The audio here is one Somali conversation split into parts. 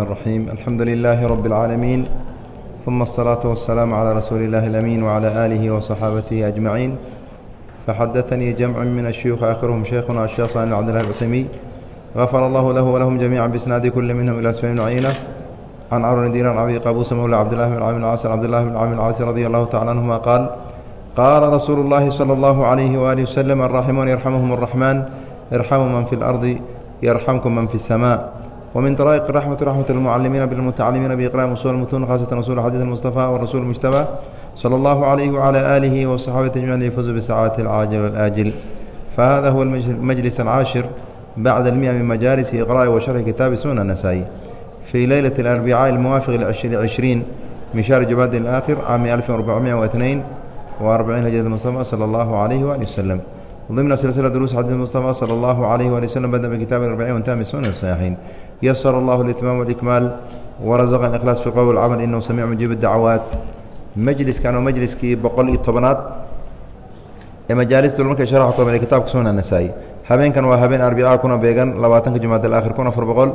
الرحيم الحمد لله رب العالمين ثم الصلاة والسلام على رسول الله الأمين وعلى آله وصحابته أجمعين فحدثني جمع من الشيوخ آخرهم شيخنا الشيخ صالح بن عبد الله العثيمي غفر الله له ولهم جميعا بإسناد كل منهم إلى سفيان بن عيينة عن عمرو بن دينار عن قابوس مولى عبد الله بن عامر العاص عبد الله بن عامر العاص رضي الله تعالى عنهما قال قال رسول الله صلى الله عليه وآله وسلم الراحمون يرحمهم الرحمن ارحموا من في الأرض يرحمكم من في السماء ومن طرائق الرحمة رحمة المعلمين بالمتعلمين بإقراء أصول المتون خاصة أصول حديث المصطفى والرسول المجتبى صلى الله عليه وعلى آله وصحابة أجمعين يفوزوا بسعادة العاجل والآجل فهذا هو المجلس العاشر بعد المئة من مجالس إقراء وشرح كتاب سنن النسائي في ليلة الأربعاء الموافق لعشرين من شهر جماد الآخر عام 1442 هجرة المصطفى صلى الله عليه وآله وسلم ضمن سلسلة دروس حديث المصطفى صلى الله عليه وآله وسلم بدأ بكتاب الأربعين وانتهى من سنن الصحيحين يسر الله الإتمام والإكمال ورزق الإخلاص في القول والعمل إنه سميع مجيب الدعوات majliskan oo majliskii boqol iyo tobanaad ee majaalista markay sharaxa ku habeynay kitabka sunan nasaa-i habeenkan waa habeen arbica kuna beegan labaatanka jumaad alaakhir kun afar boqol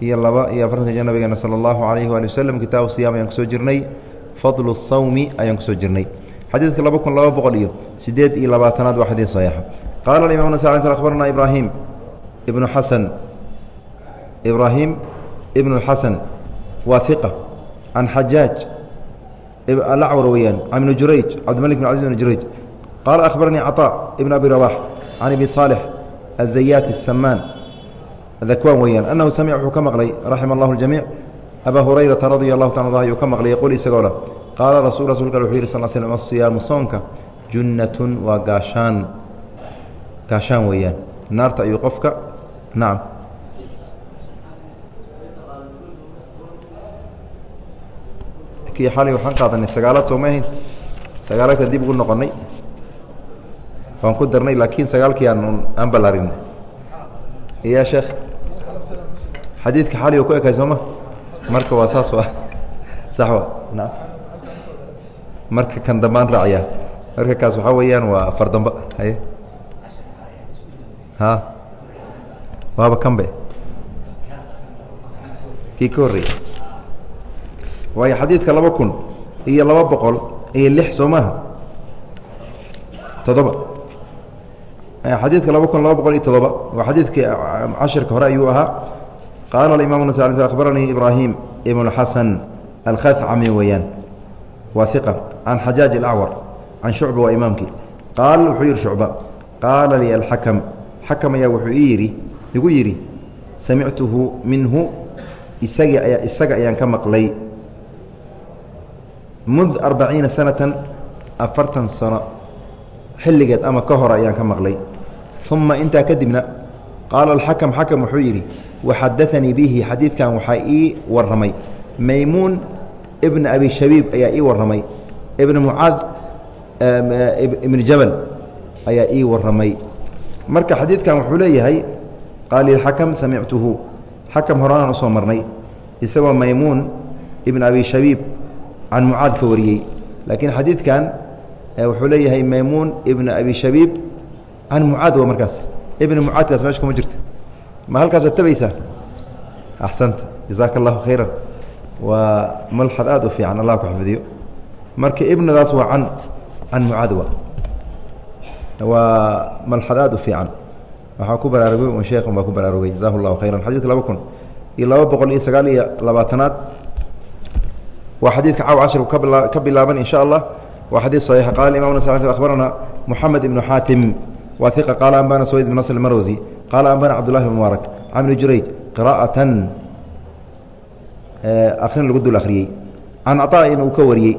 iyo laba iyo afartanka jir nabigeena sala allahu calayhi waali wasalam kitaabu siyaam ayaan kusoo jirnay fadlu sawmi ayaan kusoo jirnay xadiidka laba kun laba boqol iyo sideed iyo labaatanaad waa xadiid saxiixa qaala alimam nas akhbarana ibraahim ibnu xasan ibraahim ibnu xasan waa iqa can xajaaj alacwar weyaan can ibni jurayj cabdimalik bn caziz bn jurayj qaala akhbaranii caطaa ibn abi rabax can abi saalix azayaat الsamaan dakwaan weyaan annahu samic wuxuu ka maqlay raxima allahu اljamiic abaa hurayrata radia allahu taala ayuu ka maqlay yaquul isagoo leh qaala rasul rasulka wuxuu yihi sal slm asiyaamu soonka junnatun waa gaashaan gaashaan weeyaan naarta ayuu qofka nacam kii xalay waxaan qaadanay sagaalaad soo ma ahayn. Sagaaladkan dib ugu noqonnay waan ku darnay laakiin sagaalkii aan aan ballaarin ya sheekh xadiidka xalay oo ku ekay sooma marka waa saas wa sax wa na marka kan dambaan raaciyaa marka kaas waxaa weeyaan waa afar damba haye? Ha? Waaba kanbe kii ka horreeyey waayo xadiidka laba kun iyo laba boqol iyo lix soo maaha? Toddoba. Xadiidka laba kun laba boqol iyo todoba waa xadiidkii cashirka hore ayuu ahaa. Qaala aimam nas akhbaranii ibraahim ibn xasan alkhacami weeyaan waa iqa can xajaaj alacwar can shucba waa imaamkii. Qaal wuxuu yihi shucba qaala lii alxakam xakam ayaa wuxuu ii yidhi igu yidhi samictuhu minhu isagi ayaa isaga ayaan ka maqlay mud arbaciina sanatan afartan sano xilligeed ama ka hore ayaan ka maqlay. Uma intaa kadibna qaala alxakam xakam wuxuu yidhi waxadaanii bihi xadiidkan waxaa ii warramay. Maymuun ibna abi shabiib ayaa ii warramay. Ibna mucaad ibni jabal ayaa ii warramay. Marka xadiidkan wuxuu leeyahay qaali xakam samictuhu. Xakam horaanaan u soo marnay isagoo maymuun ibna abi shabiib can mucaad ka wariyey laakiin xadiidkan wuxuu leeyahay maymuun ibna abi shabiib can mucaad wa markaas ibna mucaadkaas meesha kuma jirta ma halkaasaad tabaysaa axsanta jazaaka allahu khayran waa malxad aad u fiican allah ku xafidiyo marka ibnadaas waa can can mucaad wa waa malxad aad u fiican waxaa ku baraarugay sheekhan baa ku baraarugay jazahu llahu khayran xadidka laba kun iyo laba boqol iyo sagaal iyo labaatanaad waa xadiidka caaw cashirku ka bilaaban in sha allah waa xadiid صaxiix qala imam akhbarana moxamed ibnu xaatim wa iqa qaala ambana swayd ibn nasr marwsi qaala ambana cabdullahi bn mubaarak can bni jurayj qira'atan akrin lagu dul akhriyey can caطaa'in uu ka wariyey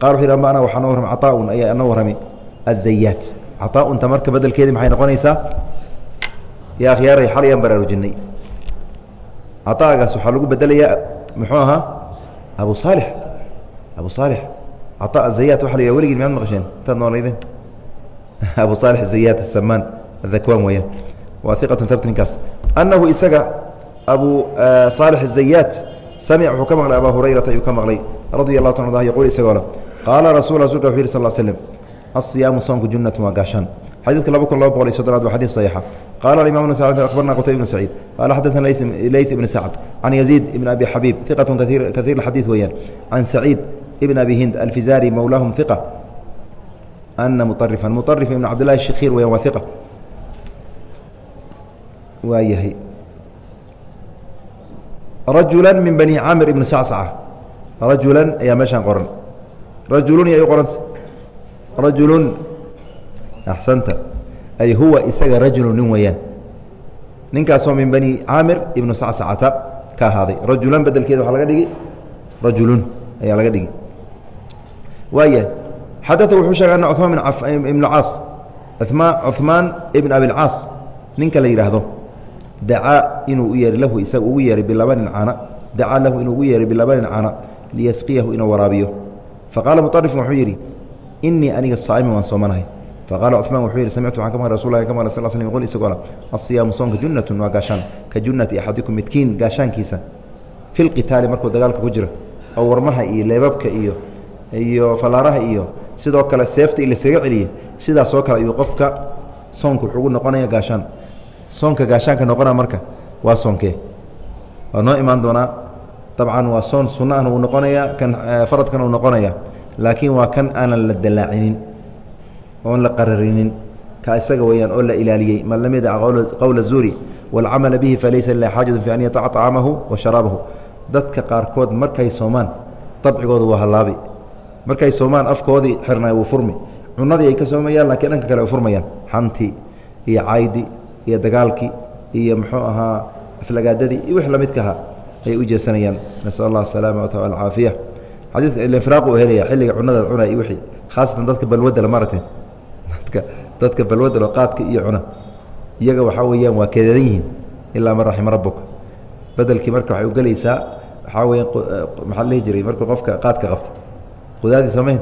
qala wuxu yhi ambana waxaa noo warramay caطaa'un ayaa noo warramay azayaat caطaa'unta marka bedelkeedii maxay noqonaysaa ya akhyaaray xalayaan baraarujinay caطaagaas waxaa lagu bedelayaa muxuu ahaa abu saalix abu saalix caطa zayaat waa yah weligin miyaad maqasheen? Intaad noolaydeen abu saalix zayaat asamaan adakwaan weeyaan waa iqatun tabt ninkaas annahu isaga abu saalix zayaat samic wuxuu ka maqlay abaa hurayrata ayuu ka maqlay. Radia allahu ta yquul isagoo le qaala rasul rasulka wuxu yih sal slm asiyaamu soonku junnatun waa gaashaan. Xadiidka laba kun laba boqol iyo soddonaad waa xadiid saxiixa. Qaala alimam akhbarna qutayb ibn saciid. Qaala xadaثana leyt ibn sacd can yaziid ibn abi xabiib iqat kaiir xadiid weeyaan. Can saciid ibn abi hind alfizari mowlaahum iqa ana muطarifan muطarif ibn cabdillahi shakhiir weyan waa iqa waa yahay rajula min bani caamir ibn sacsaca rajulan ayaa meeshaan qoran. Rajulun yay u qoranta rajulun axsanta ay huwa isaga rajulu nin weeyaan ninkaasoo min bani caamir ibnu sacsacata ka ahaaday rajulan bedelkeeda waxaa laga dhigi. Rajulun ayaa laga dhigi waaya xadaa wuxuu sheegay ana cumaan ibnu caas cuثmaan ibn abilcaas ninka la yidhaahdo dacaa inuu u yeehay lahu isaga ugu yeehay bilabanin cana dacaa lahu inuu ugu yeehay bilabanin cana liyasqiyahu inuu waraabiyo faqaala muطarifin wuxuu yidhi inii aniga saaimin waan soomanahay faqaala cuثmaan wuxuu yidhi samictu waxaan ka maqlay rasul lahi ka maqlay sal slm qul isagoo la asiyaamu soonka junnatun waa gaashaan ka junnati axadikum midkiin gaashaankiisa fi lqitaali markuu dagaalka ku jiro oo warmaha iyo leebabka iyo iyo fallaaraha iyo sidoo kale seefta in laskaga celiya sidaasoo kale ayuu qofka soonka wuxuu ugu noqonaya gaashaan. Soonka gaashaanka noqona marka waa soonkee. Waa noo imaan doonaa. Dabcan waa soon sunno ahna uu noqonaya kan faradkan uu noqonaya. Laakiin waa kan aanan la dalaacinin oon la qararinin. Ka isaga weyaan oo la ilaaliyey. Man lam yadac qowla zuuri wاlcamala bihi falaysa lilah xaajatu fi an yataca طacaamahu wa dadka qaarkood markay soomaan dabcigooda waa halaabi markay soomaan afkoodii xirnay wuu furmi. Cunadii ay ka soomayaan laakiin dhanka kale ay furmayaan. Xantii iyo caydi iyo dagaalkii iyo muxuu ahaa aflagaadadii iyo wix lamidka ahaa ayay u jeesanayaan. Nasal allah asalaamata alcaafiya xadiidka ilfiraaq uu helaya xilliga cunada cunay iyo wixii khaasatan dadka balwadala maaragtay dadka dadka balwadalo qaadka iyo cuna. Iyaga waxaa weeyaan waa keedadan yihiin ilaa man raxima rabuka bedelkii marka waxay ugelaysaa waxaa weya maxaa la dhihi jiray? Markuu qofka qaadka qabta qudaadii samayn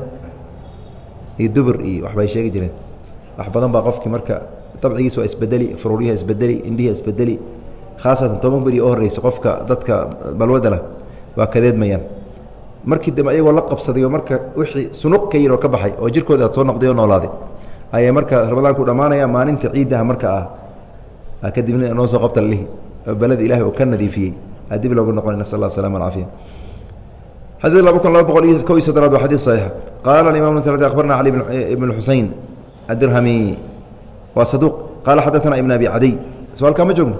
iyo dubur iyo waxbay sheegi jireen. Wax badan baa qofkii marka dabcigiis waa isbedeli furuuryaha isbedeli indhiha isbedeli. Khaasatan toban beri oo horreysa qofka dadka balwadala waa kadeedmayaan markii dambe ayagoo la qabsaday oo marka wixii sunuq ka yiroo ka baxay oo jirkooda soo noqday oo noolaaday ayay marka ramadaanku dhammaanaya maalinta ciiddaha marka ah kadibna noo soo qabta lihi. Oo beleda ilahay oo ka nadiifiyey. Aa dib loogu noqonay nasal allah aslama alcaafiya xadii laba kun laba boqol iyo ko iyo soddonaad waa xadii saxiix qaala alimam nsd akhbarna cali ibn xusein adirhami waa saduuq qaala xadaثana ibn abi cadiy so halkaa ma joogno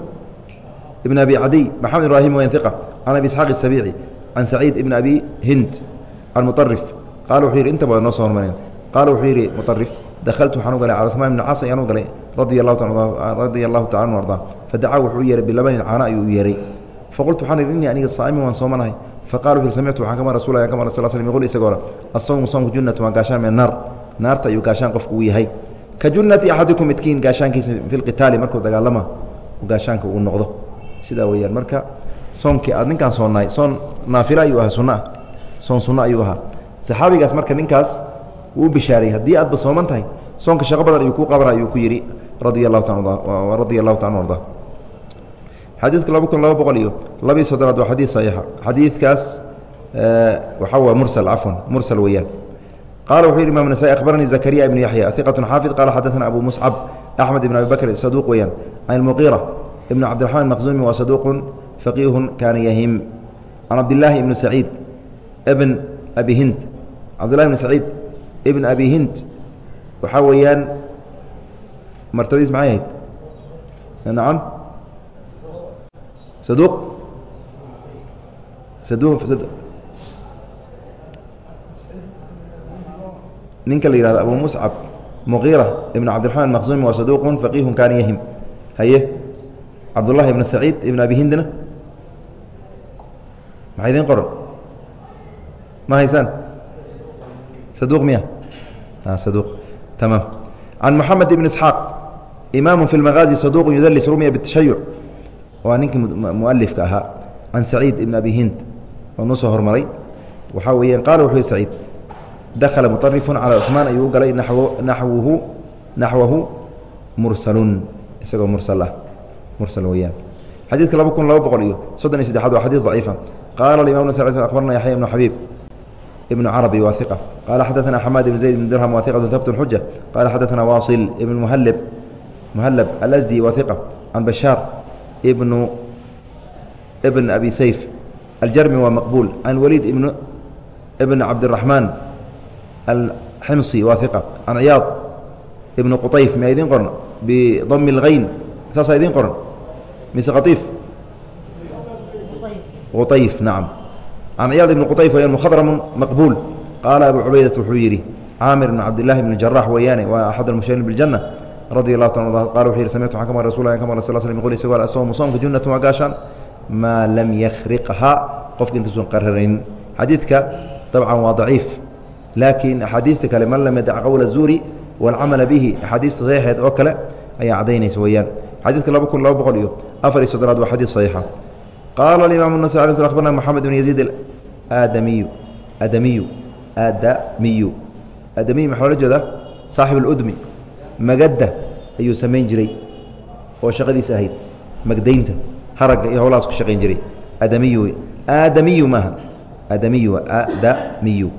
ibn abi cadiy maxamed ibrahim wayn iqa can abi isxaaq isabiici can saciid ibn abi hind can muarif qaala wuxuu yidhi inta badan noo soo hormareen qaala wuxuu yidhi muarif dahaltu waxaan u galay cala cثmaan ibn caas ayaan u galay radia allahu tacala anu arda fadacaa wuxuu u yeeray bilabani caana ayuu u yeeray faqultu waxaan ihi innii aniga saamin waan soomanahay faqala wuxu samictu waxaan ka mar rasul ka mar sal slm yqul isagoo asawmu soomku junnatu waa gaashaan min naar naarta ayuu gaashaan qofku yahay ka junnati axadikum midkiin gaashaankiisa fi lqitaali markuu dagaalama gaashaanka uu noqdo sidaa weeyaan marka soonkii aad ninkaan soonnahay soon naafila ayuu ahaa sunno ah soon sunno ayuu ahaa saxaabigaas marka ninkaas wuu bishaaray haddii aadba sooman tahay soonka shaqo badan ayuu ku qabana ayuu ku yidhi radia allahu ta radia allahu xadiidka laba kun laba boqol iyo labiiy soddonaad waa xadiid saxiixa. Xadiidkaas waxaa waa mursal cafwan mursal weeyaan. Qaala wuxuu yidhi imam nasaai akhbaranii zakariya ibnu yaxya iqatun xaafid. Qaala xadaثana abu muscab axmed ibn abi bakr saduuq weeyaan. Can ilmuqiira ibn cabdiraxmaan maqzumi waa saduuqun faqiihun kaana yahim. Can cabdillaahi ibni saciid ibn abi hind. Cabdillahi ibn saciid ibn abi hind waxaa weeyaan martabadiis maxay ahayd? Nacam saduuq ninka la yihahdo abu muscab muqiira ibn cabdiraxmaan maqsumi waa saduuqun faqiihun kaana yahim haye cabdullahi ibn saciid ibn abi hindna maxay idiin qoran ma haysaan saduuq miya saduuq tamaam can moxamed ibn isxaaq imaamu fi lmagaazi saduuq yudalis rumya bitashayuc waa ninkii mualifka ahaa can saciid ibn abi hind oo nuu soo hormaray waxaa weeyaan qaala wuxuu yihi saciid dakhala muطarifun calى cثmaan ayuu u galay naxwuhu naxwahu mursalun isagoo mursal ah mursal weeyaan xadiidka laba kun laba boqol iyo soddon iyo saddexaad waa xadiid daciifa qaala imam akhbarna yaxya ibnu xabiib ibnu carabi waa iqa qaala xadaثana xamaad ibn zayd ibn dirham waa iqatu habtun xuja qaala xadaثana waasil ibn muhalib muhalab alasdi waa iqa can bashaar ibnu ibn abi sayf aljarmi waa maqbuul can waliid ibn ibn cabdiraxmaan alximsi waa iqa can ciyaad ibnu quطayf miyaa idiin qoran bidami اlhayn saasaa idiin qoran mise qaiif quayf nacam can ciyaad ibni quطayf weyaan mukhadramu maqbuul qaala abu cubaydat wuxuu yidhi caamir ibn cabdillahi bn jarax weeyaane waa axad almushariin biاljanna radi allahu ta qala wuxu yidhi samictu waxaan ka maqlay rasul ka maqlay sal slm qul isagoo asoomu soomka junnatun waa gaashaan maa lam yakhriqhaa qofka intuusan qararayn xadiidka dabcan waa daciif laakiin axaadiista kale man lam yadac qowla zuuri wاlcamala bihi axaadiista saxiixeed oo kale ayaa cadaynaysa weeyaan xadiidka laba kun laba boqol iyo afar iyo soddonaad waa xadiid saxiixa qaala alimaam النasي ع abarna moxamed bn yaziid aadamiyu adamiyu aadamiyu aadamiyu maxaa ola jeedaa saaxib اludmi magadda ayuu samayn jiray oo shaqadiisa ahayd magdaynta haragga iyo howlahaas ku shaqayn jiray adamiyu wey aadamiyu maaha aadamiyu aadamiyu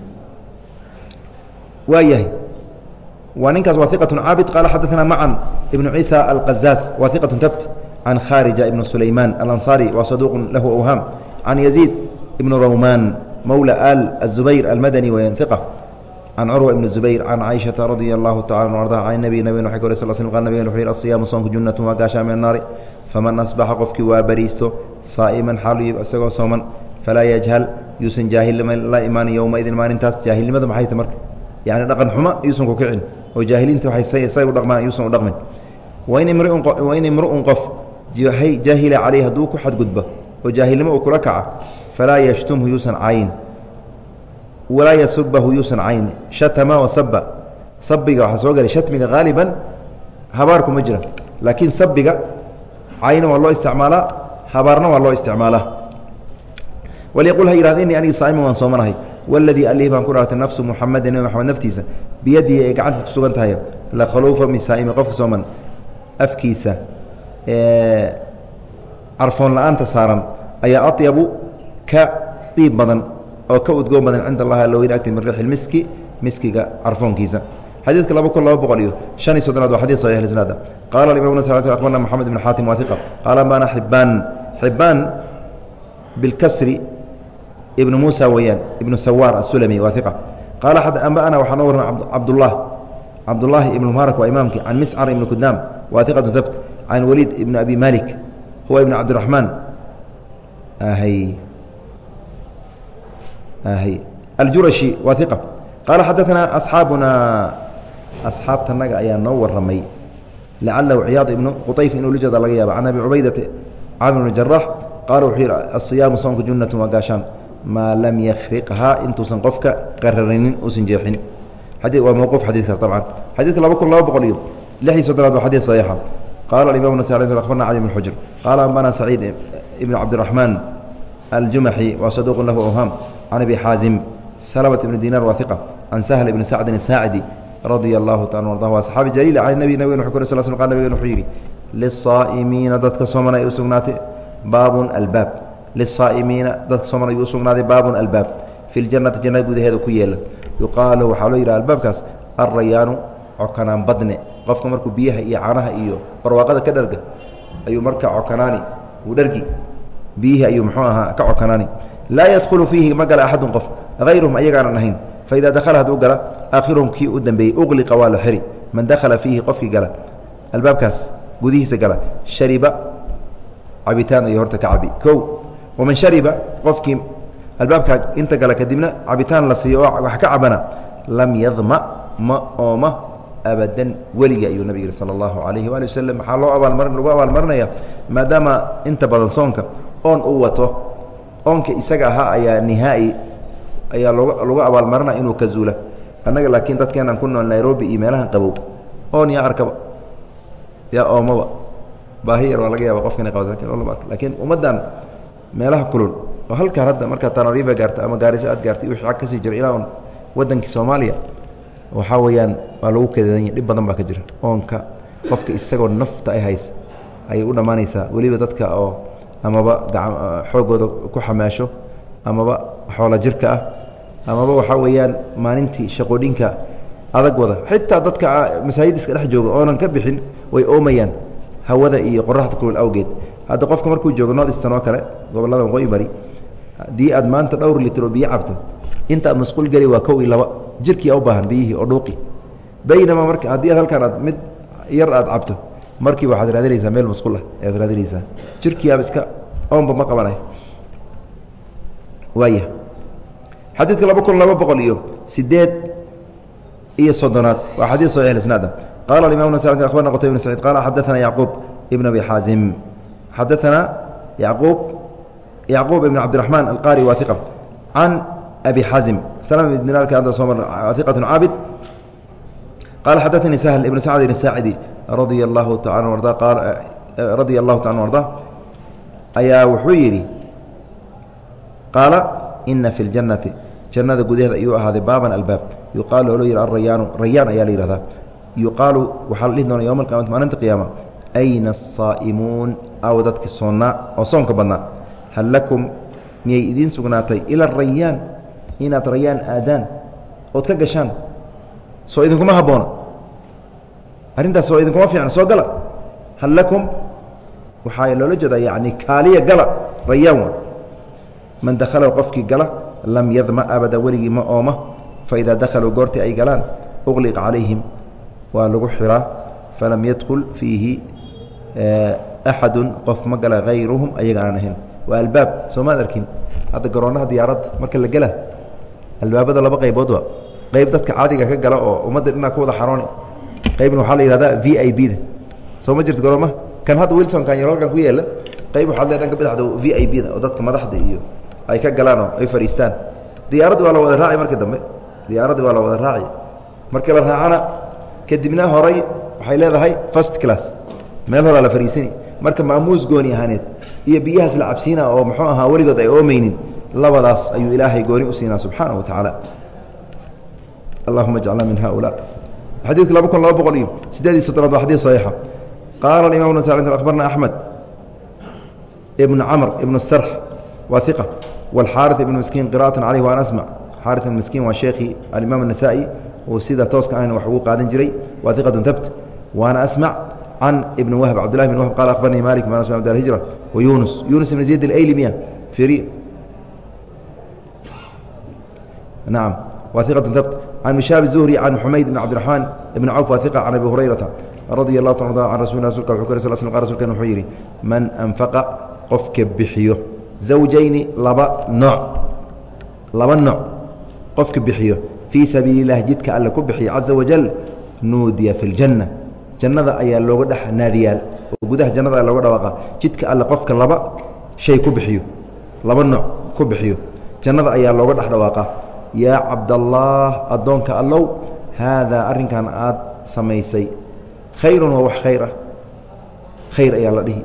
waa yahay waa ninkaas waa iqaة caabid qaala xadaثna macan ibnu ciisa alqazaaz waa iqaة tabt can khaarija ibn sulaymaan alanصari waa saduuq lahu awhaam can yaziid ibn rawmaan mowla al aلzubayr almadani weyan iqa can curwa ibn zubayr can caaishaةa radia allahu tacala arda can nabi nabig wa kor sl sl qal nabig wuxuu yihi asiyaamu soonku junnatu waa gaashaa min annaari faman asbaxa qofkii waa bariisto saa'iman xaalu isagoo sooman falaa yajhal yuusan jaahilnima la imaan yowmaidin maalintaas jaahilnimada maxay ta marka yani dhaqan xumo yuusan ku kicin oo jaahiliinta waay say u dhaqmaan yuusan u dhaqmin wain imru'un qof jaahila caleyh hadduu ku xadgudbo oo jaahilnimo uu kula kaca falaa yashtumhu yuusan caayin walaa yasubahu yuusan cayn shatama wasaba sabiga waxaa soo gelay shatmiga haaliban habaarku ma jira. Laakiin sabiga cayna waa loo isticmaalaa habaarna waa loo isticmaalaa. Walyaqul ha yihahda innii aniga saa'iman waan soomanahay. Waladii alih baan ku dhaartay nafsu muxamedin nebi moxamed naftiisa. Biyadihi ay gacantiis ku sugan tahay la khaluufa min saa'imi qofka sooman. Afkiisa carfoon la'aanta saaran ayaa aطyabu ka diib badan oo ka udgoon badan cinda allahi alloweyn agti min riixi miski miskiga carfoonkiisa xadiidka laba kun laba boqol iyo شhan iyo soddonaad waa xadid صaxiح isnaada qala imam abarna moxamed ibn xaatim waa iqa qaala ambana xibaan xibaan bilkasri ibnu muusa weeyaan ibnu sawaar asulami waa iqa qaala ambana waxaa noo warramay cabdullah cabdullaahi ibnu mubaarak waa imaamkii can miscar ibnu kudaam waa iqatu habt can waliid ibn abi malik huwa ibn cabdiraxmaan hy hy aljurashi waa iqa qaala xadaanaa asxaabuna asxaabtanaga ayaa noo waramay lacalahu ciyaad ibnu quayf inuu la jeeda laga yaaba can abi cubaydata camr bn jarax qaala wuxuu yidhi asiyaamu soonka junnatu waa gaashaan. Maa lam yakriqhaa intuusan qofka qararinin uusan jeexin. Waa mawquuf xadiidkaas dabcan. Xadiidka laba kun laba boqol iyo lix iyo soddonaad waa xadiid saxiixa. Qaala alimam nas abarna cali bn xujr. Qaala ambana saciid ibn cabdiraxmaan aljumaxi waa saduuq lahu awhaam can abi xaazim salmt ibn dinar waa iqa can sahl ibni sacdin asaacidi radia allahu taala arda waa saxaabi jaliil can nabi nabgen wxu kor sl sl qal nabgen wuxuu yidhi lisaa'imiina dadka sooman ay u sugnaatay baabun albaab lisaa'imiina dadka sooman ayuu u sugnaaday baabun albaab fi ljannati jannada gudaheeda ku yeela yuqaalu waxaa loo yidhaha albaabkaas alrayaanu cokanaan badne qofka markuu biyaha iyo canaha iyo barwaaqada ka dharga ayuu marka cokanaani uu dhargi biyihii ayuu muxuu ahaa ka cokanaani laa yadkhulu fiihi ma gala axadun qof hayruhum ayagaanan ahayn. Faida dakhala hadduu gala aakhiruhum kii u dambeeyey uqliqa waa la xiri. Man dakhala fiihi qofkii gala. Albaabkaas gudihiisa gala. Shariba cabitaan ayuu horta ka cabi. Kow waman shariba qofkii albaabkaa inta gala kadibna cabitaan la siiyo oo wax ka cabana lam yadma ma ooma abadan weligii ayuu nabig yihi sala allahu calayhi waali wasalam maxaa loo abaalmar lagu abaalmarinaya maadaama inta badan soonka oon uu wato oonka isaga ahaa ayaa nihaa'i ayaa lagu abaalmarina inuu ka zuula. Annaga laakiin dadkeenaan ku nool nairobi iyo meelahan qabow. Oon yaa arkaba. Yaa oomaba. Baahi yar waa laga yaaba qofka ina qabata laakiin ummaddan meelaha kulul oo halkaan hadda markaa tanariifa gaarta ama gaariso aad gaartay wixii ag ka sii jiro ilaa un waddankii soomaaliya waxaa weeyaan waa lagu kadadanya dhib badan baa ka jira. Oonka qofka isagoo nafta ay hays ayay u dhammaanaysaa. Weliba dadka oo amaba xooggooda ku xamaasho amaba xoola jirka ah amaba waxaa weeyaan maalintii shaqoodhinka adag wada. Xitaa dadka masaajidiska dhex jooga oonan ka bixin way oomayaan hawada iyo qoraxda kulul awgeed. Hadda qofka markuu joogo nordistan oo kale gobollada waqooyi bari haddii aad maanta dhowr litr oo biyo cabto inta aad masquul geli waa kow iyo laba jirkii u baahan biyihii oo dhuuqi baynamaa marka haddii aad halkaan aad mid yar aad cabto markii waaad raadinaysaa meel masqula ah, ayaad raadinaysaa. Jirkiiaba iska oonba ma qabanayo waaya. Xadiidka laba kun laba boqol iyo sideed iyo soddonaad. Waa xadii saxix lisnaada qala imam nas abarna qtay bn sacid qala xadaana yacquub ibn abi xaazim xadaana yaquub yacquub ibn cabdiraxmaan alqari waa iqa can abi xaazim slm ibn dinarka anda soomar iqatun caabid qala xadaثanii sahl ibn sacd الsaacidi radia اllahu taala arda radia اllahu taala arda ayaa wuxuu yidhi qaala ina fi اljannati jannada gudaheeda ayuu ahaaday baaban albaab yuqaalu loo yihi arayaanu rayaan ayaa la yihahdaa yuqaalu waxaa la dhihi doona yowma alqiyamati maalinta qiyaama ayna asaa'imuun aw dadki soonnaa oo soonka badnaa hal lakum miyay idiin sugnaatay ila rayaan inaad rayaan aadaan ood ka gashaan soo idinkuma habboona arrintaas soo idinkuma fiicna soo gala. Hal lakum? Waxaa loola jeedaa yacni kaaliya gala rayaan wa man dakhalahu qofkii gala lam yadma abada weligii ma ooma. Faidaa dakhaluu goortii ay galaan uqliqa calayhim waa lagu xiraa. Falam yadkul fiihi axadu qof ma gala hayruhum ayaga aan ahayn waa albaab soomaad arkin. Hadda garoonaha diyaaradda marka la gela albaabada laba qayboodba qayb dadka caadiga ka gala oo ummadda dhinaa ku wada xarooni. Qaybna waxaa la yihahdaa v i b da. Soo ma jirto garoomaha kan hadda wilsonkan yar halkan ku yaalla qayb waxaad le dhanka badaxda v i b da oo dadka madaxda iyo ay ka galaan oo ay fadhiistaan diyaaraddi waa la wada raaci marka dambe. Diyaaraddi waa la wada raaci. Marka la raacana kadibna horay waxay leedahay first class. Meel horaa la fariisani marka maamuus gooni ahaaneed iyo biyahaas la cabsiina oo muxuu ahaa weligood ay oomaynin labadaas ayuu ilaahay gooni u siinaa subxaana wa tacaala allahuma jcalna min haulaa xadiidka laba kun laba boqol iyo sideed iyo soddonaad waa xadid saxiixa qaala imam bn sal akhbarna axmed ibn camr ibn sarx waa iqa wاlxaariث ibn miskiin qira'atan caleyh waan asmc xaariث ibn miskiin waa sheekhii alimaam الnasa'i uu sida tooska ahn wax ugu qaadan jiray waa iqaة tabt waana asmc can ibn wahb cabdulahi bn wahb qala akhbaranii malik bn asma abd hijra wa yunus yunus ibn zayd اlayli miya firi nacam waa iqaة tabt can mishaab الzuhri can xumayd bn cabdiraxmaan ibn cawf waa iqa can abi hurayrata radia اllahu ta can rasul rasulka wuxuu kar sl sl qa rsulkan wuxuu yidhi man anfaqa qofka bixiyo zawjayni laba nooc laba nooc qofka bixiyo fii sabiili اlah jidka alle ku bixiyo caza wajal nuudiya fi اljanna jannada ayaa looga dhex naadiyaal oo gudaha jannada looga dhawaaqa jidka alle qofka laba shay ku bixiyo laba nooc ku bixiyo jannada ayaa looga dhex dhawaaqa yaa cabdallaah addoonka allow haadaa arrinkan aad samaysay khayrun waa wax khayr ah khayr ayaa la dhihi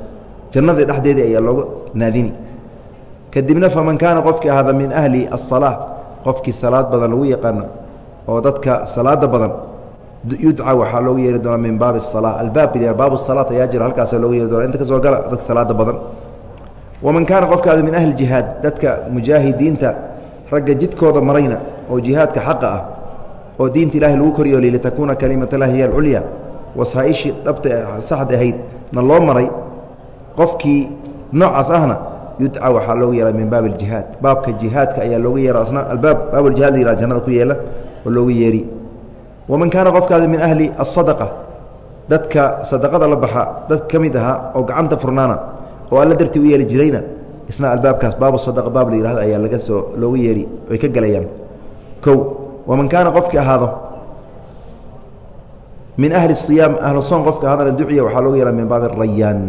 jannadii dhexdeedii ayaa looga naadini kadibna faman kaana qofkii ahaada min ahli aلsalaa qofkii salaad badan lagu yaqaano oo dadka salaada badan yudca waxaa loogu yeeri doonaa min baabi الsalaa albaab baabu salaat ayaa jira halkaasa loogu yeeri doona inta ka soo gala dadka salaada badan waman kaana qofka aada min ahli jihaad dadka mujaahidiinta ragga jidkooda marayna oo jihaadka xaqa ah oo diinta ilaahay lagu koryooliyey litakuuna kalimatalahi hiya alculya wasaaishii dhabta saxda ahayd na loo maray. Qofkii noocaas ahna yudca waxaa loogu yeeraa min baab aljihaad. Baabka jihaadka ayaa loogu yeeraa isna albaab baab aljihad la yihah jannada ku yeela oo loogu yeeri. Waman kaana qofkaasi min ahli asadaqa dadka sadaqada la baxa dad ka mid ahaa oo gacanta furnaana oo alla dartii u yeeli jirayna isna albaabkaas baabu sadaqa baab la yihahdo ayaa laga soo loogu yeeri ay ka gelayaan kow waman kaana qofkii ahaado min ahli الصiyaam ahlu soon qofka ahaadana duciya waxaa loogu yeeraa min baabi rayaan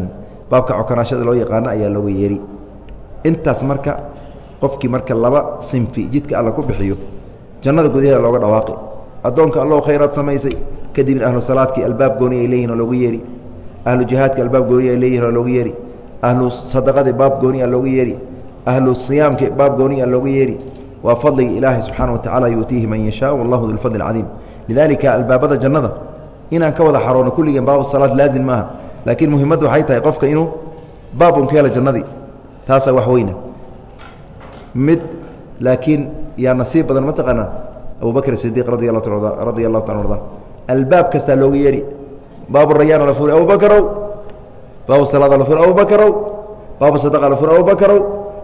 baabka cokanaashada loo yaqaano ayaa loogu yeeri intaas marka qofkii marka laba sinfi jidka alla ku bixiyo jannada gudaheeda looga dhawaaqi addoonka allow khayraad samaysay kadibna ahlu salaadkii albaab gooni ay leeyihin oo loogu yeeri ahlu jihaadki albaab gooni ay leeyihin oo loogu yeeri ahlu sadaqadii baab gooni a loogu yeeri. Ahlu siyaamki baab gooni a loogu yeeri. Waa fadliga ilaahay subxaana wa yuutiihi man yashaa wallahu dulfadli cadiim. Lidaalika albaabada jannada inaan ka wada xaroono kulligeen baabu salaad laazim maaha. Laakiin muhimaddu waxay tahay qofka inuu baab un ka helo jannadii. Taasaa wax weyna. Mid laakiin yaa nasiib badan ma taqaanaa? Abubakr sidiiq radi alahu radia allahu taala arda albaab kastaa looga yeeri. Baabu rayaana la furi abubakarow baabu salaada la furi abubakarow baabu sadaqa la furi abubakarow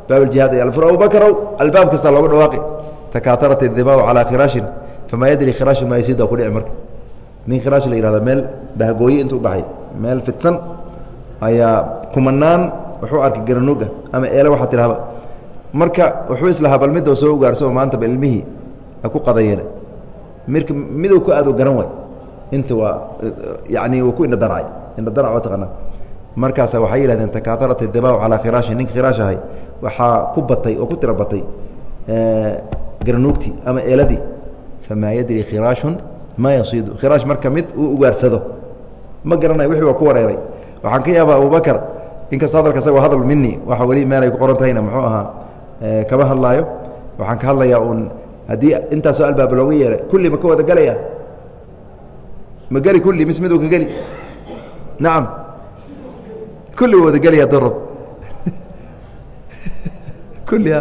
baab aljihaad ayaa la furi abubakarow albaab kastaa looga dhawaaqi takaatarat idimaaءu calaa khiraashin famaa yadri khiraashu maa yasiida ku dhici marka. Nin khiraash la yihahda meel dhahgooye intuu baxay. Meel fidsan ayaa kumanaan wuxuu arkay garanuga ama eele waxaa tidhahba marka wuxuu islahaa bal midoo soo ugaarso oo maantaba ilmihii ku qadayeen. Mirka midow ku aado garan way inta waa yani uu ku indhadarcay indhadarc waa taqaanaa markaasa waxay yidhahdeen takaatarat idimaaءu calaa khiraashi ninka khiraash ahay waxaa ku batay oo ku tira batay garanuugtii ama eeladii famaa yadri khiraashun ma yasiidu. Khiraash marka mid uu ugaarsado. Ma garanayo wixii waa ku wareeray. Waxaan ka yaabaa abubakar inkastoo hadalka isagoo hadal mini waxa weli meel ay ku qoran tahayna muxuu ahaa kama hadlaayo. Waxaan ka hadlayaa uun haddii intaasoo albaab looga yeeray kulli ma ka wada gelaya ma geli kulli mis miduu ka geli nacam kulli wa wada gelaya darab kulli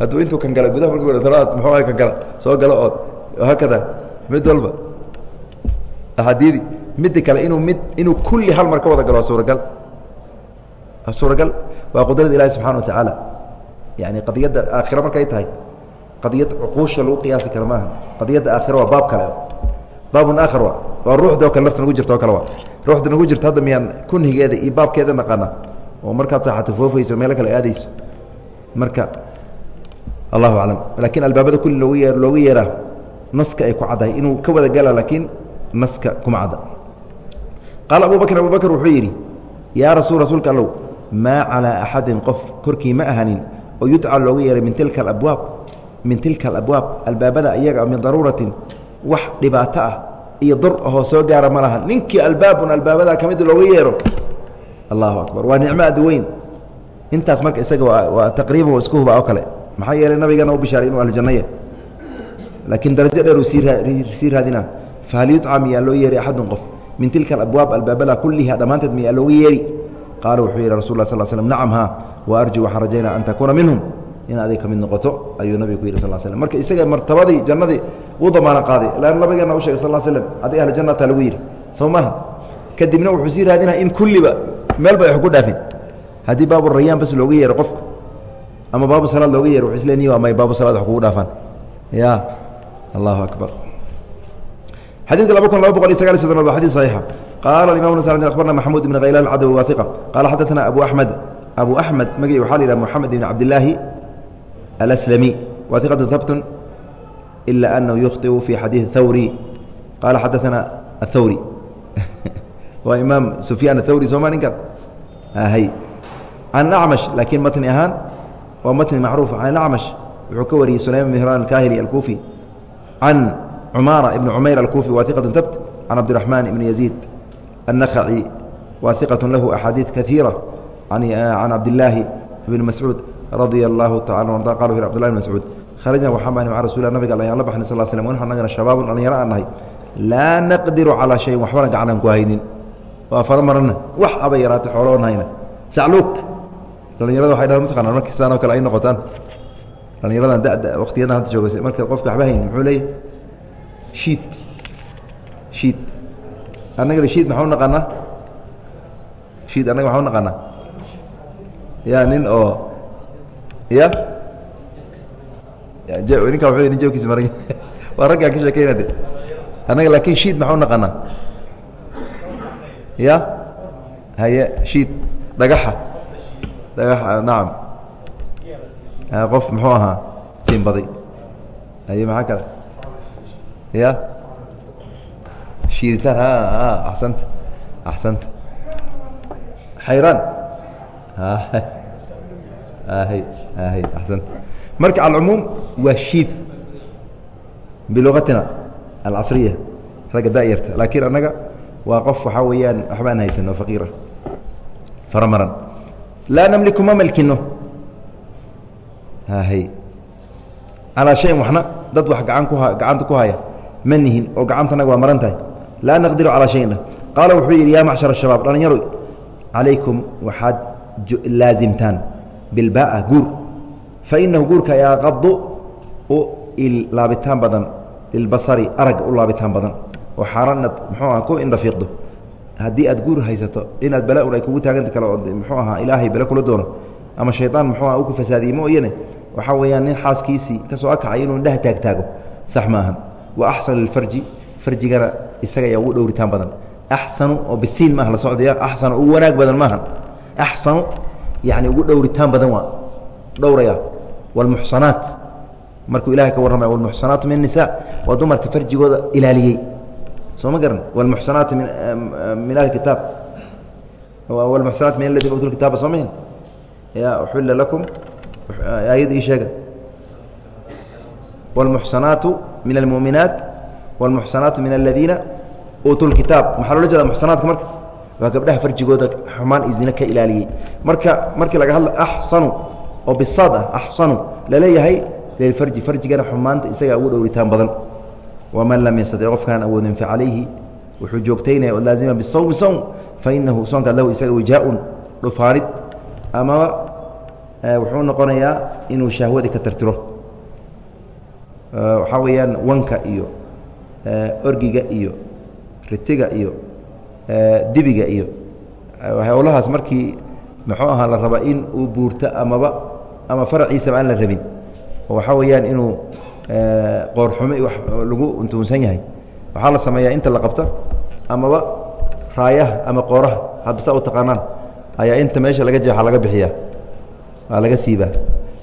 hadduu intuu kan gala gudaha markuu talaad muxuu kan gala soo galo ood haakada mid walba axaadiidi midda kale inuu mid inuu kulli hal mar ka wada galo waa suuragal waa suuragal waa qudrada ilahi subxana wa tacaala yani qadiyadda aakhira markay tahay qadiyad cuquusha lagu qiyaasi kara maaha qadiyadda aakhira waa baab kale baabun aakhar wa? Waa ruuxda oo kale nafta nagu jirta oo kale wa? Ruuxda nagu jirta hadda miyaan kunhigeeda iyo baabkeeda naqaana? Oo markaad saaxato foofayso meelo kale aadayso. Marka allahu aclam. Laakiin albaabada kulli loogu yee loogu yeeraa naska ay ku caddahay. Inuu ka wada gala laakiin naska kuma cadda. Qaala abu bakr abu bakr wuxuu yidhi yaa rasul rasuulka allow maa calىa axadin qof korkii ma ahanin oo yudca looga yeeray min tilka aabwaab min tilka alabwaab albaabada iyaga min daruuratin wax dhibaato ah iyo dur ahoo soo gaara ma laha ninkii albaabun albaabada ka mida looga yeero. Allahu akbar. Waa nicmo aad weyn. Intaas marka isaga waa taqriiban isku huba oo kale. Maxaa yeelay nabigana u bishaaray inuu ahlujannaya laakiin darajo dheer uu sii raadina fahal yudca miyaa loo yeeray axadun qof? Min tilka alabwaab albaabada kulliha dhammaanteed miyaa looga yeeri? Qaala wuxuu yidhi rasul lah sal slm nacam haa wa arju waxaan rajaynaa an takuuna minhum in adig ka mid noqoto ayuu nabiga ku yidhi sal slam. Marka isaga martabadii jannadii wuu damaano qaaday. Lan nabigeenna u shegay sal slm hadday ahljannata lagu yidhi soo maaha. Kadibna wuxuu sii raadinaya in kulliba meelba ay wax ku dhaafin. Haddii baaburayaan bas looga yeero qofka ama baabu salaad looga yeero wuxuu isleeniy amay baabu salaad wax kugu dhaafaan ya allahu akbar. Xadiidka laba kun laba boqol iyo sagaal iy soddonaad waa xadid saxiixa. Qaala imam n akhbarna maxamuud ibn khaylaan alcadawi waahiqa qaala xaddaثna abu amed abu axmed magacii waxaa la yidhaha moxamed ibn cabdillaahi alأslami wa ثiqaة habtun إila أnahu yukhطiu fi xadiiث thawri qaala xadaثna aلthawri waa imaam sufyaan aلthawri sooma ninkan hy can acmash laakiin matni ahaan waa matni macruuf can acmash wuxuu ka wariyey sulaym mihran alkahili alkufi can cmaarة ibn cumayr alkufi wa iqaة tabt can cabdiرaحmaan ibn yaزiid الnakhaci wa iqaة lahu axaadiiث kaiira radia اllahu taala arda bn mascuud kharajna waxaan bahni maca rasul nabiga ayaan la baxnay sal slm wan anagana shabaabun dhalinyaro aan laa naqdiru calىa shayin waxbana gacanaan ku haynin. Waa fara marana wax aba yaraata xooloon hayna. Sacluug. Dhalinyarada waxay dhahan mataqana marka sidaan oo kale ay noqotaan. Dhalinyaradan dada waktiyadan hadda joogaysa marka qofka waxba haynin muxuu leeyahy shiid shiid annagada shiid maxaa u naqaanaa? Shiid annaga maxaa u naqaanaa? Ya nin oo ya ninka wuxuu nin joogkiisa maray waa raggaan ka sheekeyna de annaga laakin shiid maxaa u naqaanaa? Ya haye shiid dhagaxa. Dhagaxa nacam qof muxuu ahaa? Tiimbaday haye maxaa kale ya shiiditaan axsanta axsanta xayraan. Axsanta marka alcumuum waa shiid bilugatina alcasriya ragga da'yarta. Laakiin annaga waa qof waxaa weeyaan waxbaan haysano faqiira fara maran laa namliku ma malkino hy calaa shayin waxna dad wax gaan ku gacanta ku haya ma nihin oo gacantanaga waa maran tahay. Laa naqdiru calaa shayin dhah qaala wuxuu yidhi yaa macshar shabaab dhallinyaro calaykum waxaad laasimtaan bilbaaa guur. Fa inahu guurka aqadu u laabitaan badan lilbasari aragga u laabitaan badan. Oo xaaraan inaad muxuu aha ku indhafiiqdo haddii aad guur haysato inaad bala un ay kugu taaganta kale oo muxuu ahaa ilaahay bale kula doono. Ama shayطaan muxuu aha u ku fasaadiyey mooyane waxaa weeyaan nin xaaskiisii ka soo akacay inuu indhaha taagtaago. Sax maahan wa axsanu lilfarji farjigana isaga ayaa ugu dhowritaan badan. Axsanu oo bisiin maaha la socdaya axsanu ugu wanaag badan maaha axsanu yani ugu dhowritaan badan waa dhowraya wاlmuxsanaat markuu ilahay ka warramaya wاlmuxsanaatu min الnisa waa dumarka farjigooda ilaaliyey soo ma garan wاlmuxsanaati min min ahli kitaab wاlmuxsanaat min aladiina utuu kitaaba soo mahin ya uxila lakum aayadda ii sheega wاlmuxsanaatu min almuuminaat wاlmuxsanaatu min aladiina uutuu lkitaab maxaa loola jeeda muxsanaadka marka Waa gabdhaha farjigooda xumaan iyo zine ka ilaaliyey marka markii laga hadla axsanu oo bisaad ah axsanu la leeyahay lilfarji farjigana xumaanta isagaa ugu dhowritaan badan. Waman lam yastadic qofkaan awoodin facalayhi wuxuu joogtaynaya oo laazima bisawmi sawm fainahu soonkaad lahu isaga wijaa-un dhufaanid amaba wuxuu noqonayaa inuu shahwadii ka tartiro. Waxaa weeyaan wanka iyo orgiga iyo ritiga iyo dibiga iyo howlahaas markii muxuu ahaa la rabaa in uu buurto amaba ama faraciisaba aan la rabin. Oo waxaa weeyaan inuu qoorxumo iyo lagu untuunsan yahay. Waxaa la sameeyaa inta la qabta amaba raayaha ama qooraha habsa u taqaanaan ayaa inta meesha laga jeexa laga bixiyaa. Waa laga siibaa.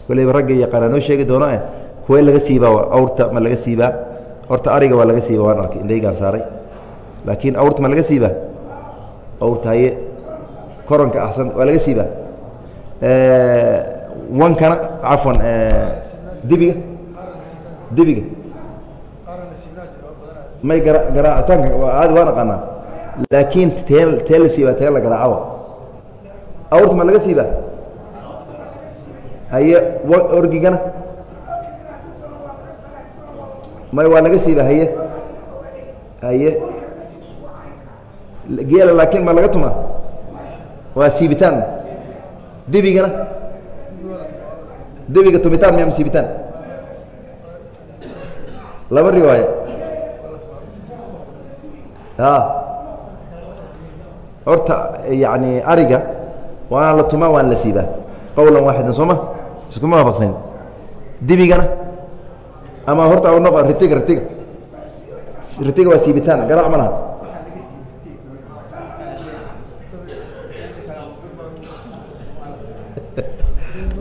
Waliba ragga yaqaanaa noo sheegi doono eh kuwee laga siibaa awrta ma laga siibaa? Horta ariga waa laga siiba waan arkay indhaygaan saaray. Laakiin awrta ma laga siibaa awrta haye koronka ahsan waa laga siibaa. Wankana cafwan dibiga dibiga. May gara garaacitaanka aadi waan aqaanaa. Laakiin tee tee la siibaa tee la garaacawa awrta ma laga siibaa? Haye orgigana? May waa laga siiba haye? Haye geela laakiin ma laga tumaa? Waa siibitaan. Dibigana? Dibiga tumitaan miya ma siibitaan? Laba riwaaya a horta yani ariga waana la tumaa waana la siibaa. Qowlan waaxidan soo ma? Iskuma waafaqsanin dibigana? Ama horta noqo ritiga ritiga. Ritiga waa siibitaan garaac ma laha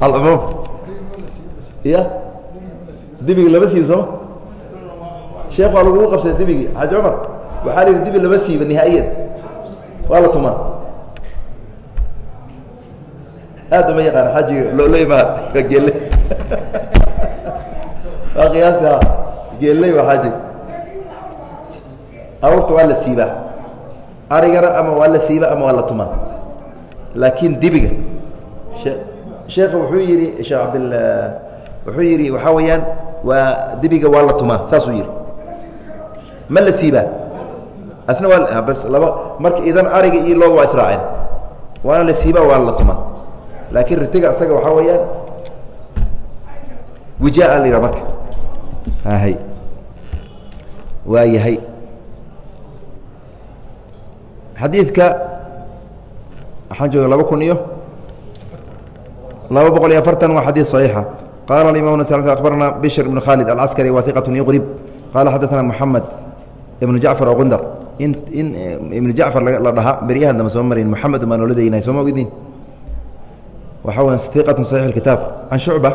alcumuum ya dibigi lama siibi sooma sheekh waa lagugu qabsada dibigii. Xaaji cumar waxaa la yidhi dibi lama siiba nihaa'iyan waa la tumaa. Aad uma yaqaana xaajiga looley ma geele waa qiyaasta geelley waa xaaji. Awrta waa la siibaa. Arigana ama waa la siiba ama waa la tumaa. Laakiin dibiga sheekha wuxuu yidhi sheekh cabdil wuxuu yidhi waxaa weeyaan waa dibiga waa la tumaa saasuu yidhi. Ma la siibaa? Asna waa bas laba marka idan ariga iyo looga waa israaceen. Waana la siibaa waana la tumaa. Laakiin ritiga isaga waxaa weeyaan wijaa la yidhaha marka. Hay waa yahay xadiidka waxaan jooga laba kun iyo laba boqol iyo afartan waa xadiid صaxiixa qaala imam abarna bishr ibn khaalid alcaskari wa iqat yuqrib qaala xadana muxamed ibnu jacfar oqundar ibnu eh, jacfar la dhaha beryahadnama soo marin muxamed umaa noola daynay sooma ogdiin waxaa wa iqat صaxiix kitaab can shucba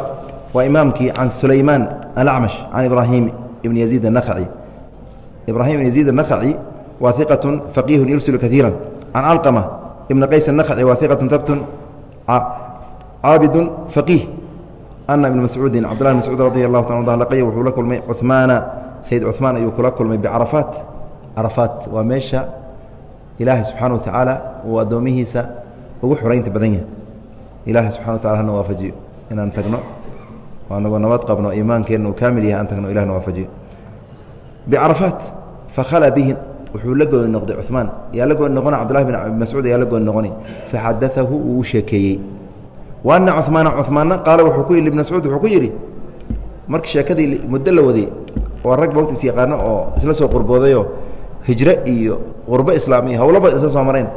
waa imaamkii can sulaymaan alacmash can ibraahim ibn yaziid anakhaci ibraahim ibn yaziid anakhaci waa iqatun faqiihun yursilu kaiira can alqama ibn qays anakhaci waa iqatun tabtun caabid faqiih ana ibn mascuudi cabdillah mascuud radi allahu ta laqya wuxuu la kulmay cumaana sayid cumaan ayuu kula kulmay bicarafaat carafaat waa meesha ilaahay subxaana wa tacaala uu addoomihiisa ugu xoraynta badan yahay ilaahay subxana wa tacala hana waafajiyo inaan tagno oo anagoo nabad qabno iimaankeenna uu kaamil yahay aan tagno ilahna waafajiyo bicarafaat fakhala bihi wuxuu la gooni noqday cumaan yaa la gooni noqona cabdillahi bin mascuud ayaa la gooni noqonay faxadaahu uu u sheekeeyey ana cumaana cumaanna qaala wuuu ku yii ibn mascuud wuxuu ku yidhi marka sheekadii muddo la waday oo rag bogtiis yaqaano oo isla soo qurboodayo hijre iyo qurbo islaam iyo isla soo mareen.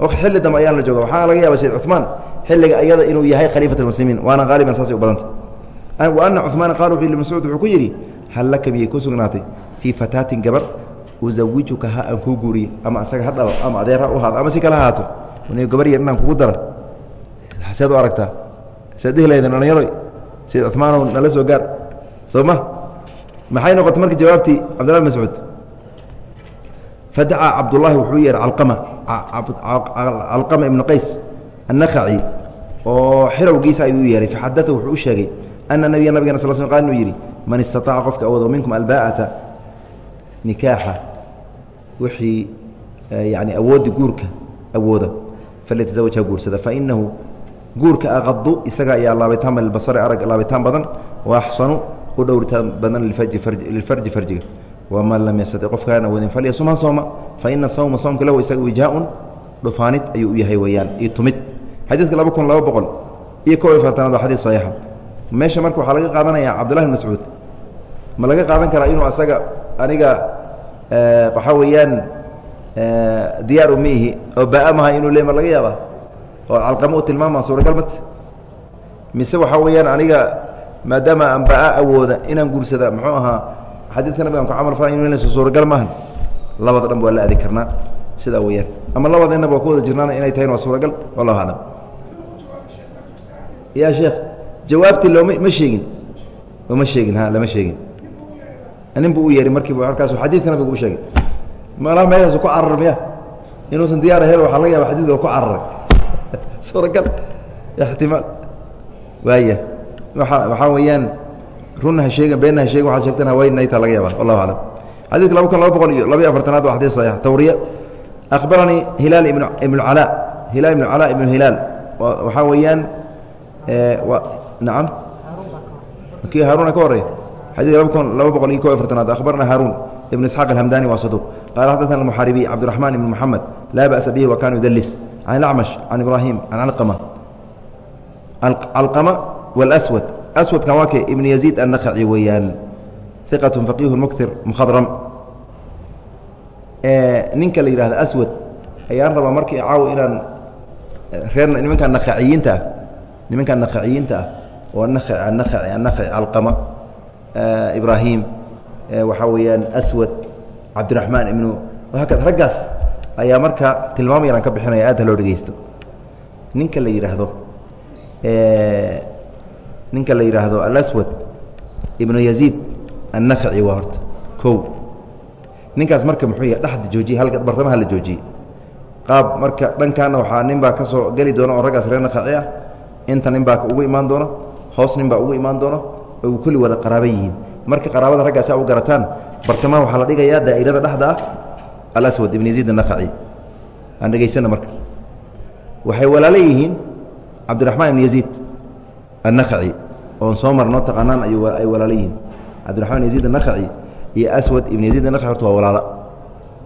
O xilli dambe ayaan la jooga waxaa laga yaaba sayd cumaan xilliga iyada inuu yahay khaliifat اlmuslimiin waana haaliban saasay u badanta ana cumaana qaala wuuu ibn mascuud wuxuu ku yidhi hal laka miyay ku sugnaatay? Fii fataatin gabar uzawijuka ha aan kuu guuriye ama asaga ha dhalo ama adeer ha u haado ama si kale hahaato gabar yar inaan kugu dara seed u aragtaa? Seed dhihi lahayden dhallinyaroy sayd cuثmaanow nala soo gaar. Soo ma? Maxay noqotay marka jawaabtii cabdillah bn mascuud? Fadacaa cabdullaahi wuxuu yeehay calqama calqama ibnu qays annakhaci oo xirowgiisa ayuu u yeehay faxadaa wuxuu u sheegay ana nabiya nabigana sal sl qal inuu man istaطaaca qofka awoodo minkum alba'ata nikaaxa wixii yani awoodda guurka awooda falyatazawaj ha guursada fainahu guurka aqadu isaga ayaa laabitaan lilbasari arag laabitaan badan wa axsanu u dhowritaan badan lilfarji farjiga. Waman lam yastati qofkaana wadin falyasum ha sooma faina sawma soomka lahu isaga wijaaun dhufaanid ayuu u yahay weeyaan iyo tumid. Xadiidka laba kun laba boqol iyo kob iyo fartanaad waa xadiid saxiixa. Meesha marka waxaa laga qaadanayaa cabdullahi bn mascuud. Ma laga qaadan karaa inuu asaga aniga waxaa weeyaan diyaar uma ihi oo baa maha inuu le ma laga yaaba oo calqamo u tilmaama suuragal mat mise waxaa weeyaan aniga maadaama aan baa awooda inaan guursada muxuu ahaa xadiidka nabigan ku camal fala inu inaysa suuragal maahan. Labada dhan waa la aadi karnaa sidaa weyaan ama labadeenaba waa ku wada jirnaana inay tahayn waa suuragal wallahu aclam. Ya sheekh jawaabtii looma ma sheegin. Ma sheegin ha lama sheegin. Nin bu u yeehi markiiba halkaas xadiidka nabiga u sheegay. Malaha meeshaasu ku carar miya inuusan diyaar ahayn waxaa laga yaaba xadidka ku cararay suuragal. Ixtimaal waaya. Waa waxaa weeyaan runna ha sheegen beenna waxad sheegtan haweenaytaa laga yaaba wallahu aclam. Xadidka laba kun laba boqol iyo labaiyo afartanaad waa xadid saxiix. Tawriya akhbaranii hilaal ibn ibnu calaa hilaal ibnu calaa ibnu hilaal. Waxaa weeyaan nacam. Kii haaruna ka horey xadidka laba kun laba boqol iyo ko afartanaad. Akhbarana haaruun ibn isxaaq alhamdani waa saduuq. Qaala xaddatana almuxaaribi cabdiraxmaan ibn moxamed laa ba'sa bihi wa kana yudalis can ilacmash can ibraahim can calqama calqama wاlswad aswadkan waa ke ibn yaziid annakhaci weeyaan iqat faqiihu muktir mukhadram ninka la yihahdo aswad ayaan rabaa markii caaw inaan reer nimanka nakhaciyiinta ah nimanka nakhaciyiinta ah oo annakhaci calqama ibraahim waxaa weeyaan aswad cabdiraxmaan ibnu hakada raggaas ayaa marka tilmaam yaraan ka bixinaya aad ha loo dhegeysto ninka la yidhaahdo ninka la yidhaahdo alaswad ibnu yaziid annakhaci waa horta kow. Ninkaas marka muxuu yahay dhexda joojiyey halka bartamaha la joojiyey. Qaab marka dhankaana waxaa nin baa ka soo geli doona oo raggaas reer nakhaci ah. Inta nin baa ugu imaan doona hoos nin baa ugu imaan doona oo kulli wada qaraaba yihiin. Marka qaraabada raggaas a u garataan bartamaha waxaa la dhigayaa daa'irada dhexda ah alaswad ibn yaziid annakhaci aan dhegaysana marka. Waxay walaalo yihiin cabdiraxmaan ibn yaziid annakhaci oon soo marnoo taqaanaan ay walaalo yihiin. Cabdiraxmaan ibn yaziid annakhaci iyo aswad ibn yaziid annakhaci horta waa walaalo.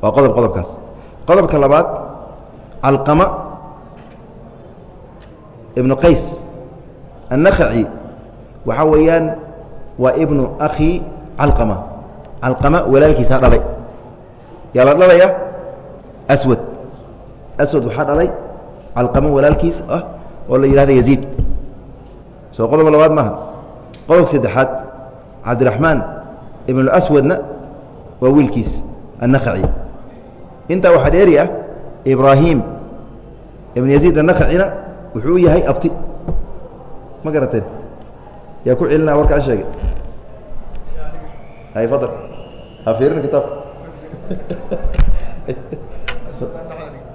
Waa qodob qodobkaas. Qodobka labaad calqama ibnu qays annakhaci waxaa weeyaan waa ibnu akhi calqama calqama walaalkiisaa dhalay yaa la dhalaya aswad. Aswad waxaa dhalay calqama walaalkiis ah oo la yihahda yaziid. Soo qodob labaad maaha. Qodobka saddexaad cabdiraxmaan ibnulaswadna waa wiilkiis annakhaci. Intaa waxaa dheeri ah ibraahim ibn yaziid annakhacina wuxuu yahay abti. Ma garateen yaa ku celinaa warkaan sheegay. Hay fadal ha fiirina kitaabka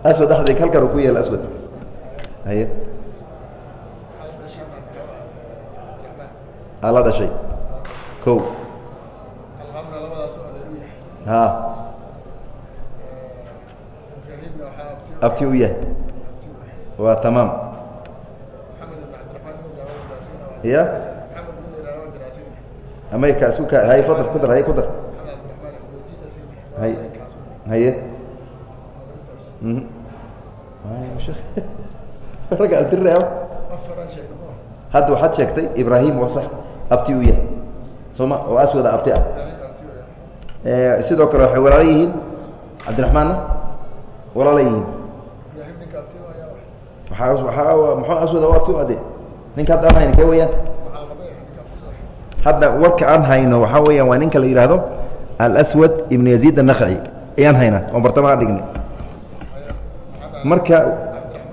aswad dhexdig halkan ku yeela aswad. Haye. Ala dhashay. Ko ha. Abti u yahay. Waa tamaam. Ya? Amay kaas ku ka hay fadal ku dar hay ku dar haye ragga altirina hadda waxaad sheegtay ibraahim waa sax abti u yahay sooma oo aswada abti ah. Sidoo kale waxay walaalo yihiin cabdiraxmaanna walaalo yihiin. Waaa waaa muxuu aswada abti u ade ninka hadda aan hayno kee weyaan hadda warka aan hayno waxaa weeyaan waa ninka la yidhaahdo alswad ibn yaziid annakci ayaan haynaa oon bartamaha dhignay. Marka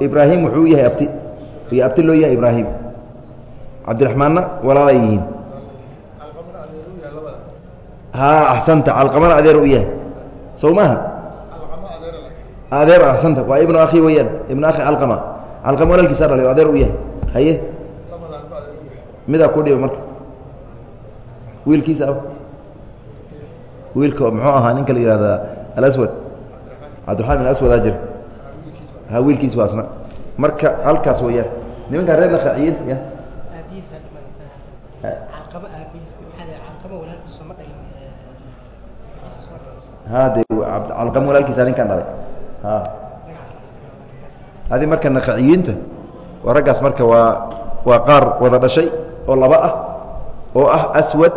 ibraahim wuxuu yahay abti iyo abti loo yahay ibraahim. Cabdiraxmaanna walaalay yihiin. Ha axsanta calqamana adeer u yahay. Sow adeer axsanta waa ibnu akhi weyaan ibnu akhi calqama calqama walaalkiisaa dhalay adeer u yahay. Haye? Midaa ku dhiba marka. Wiilkiisa wiilka muxuu ahaa ninka la yihahda alaswad cabdiraxmaan bin aswad ajir ha wiilkiis waa asna. Marka halkaas weyaan nimankaa reer nakhaciyiin ya? Hade calqam walaalkiisa ninkaan dhalay. A adi marka nakhaciyiinta waa raggaas marka waa waa qaar wada dhashay oo laba ah oo ah aswad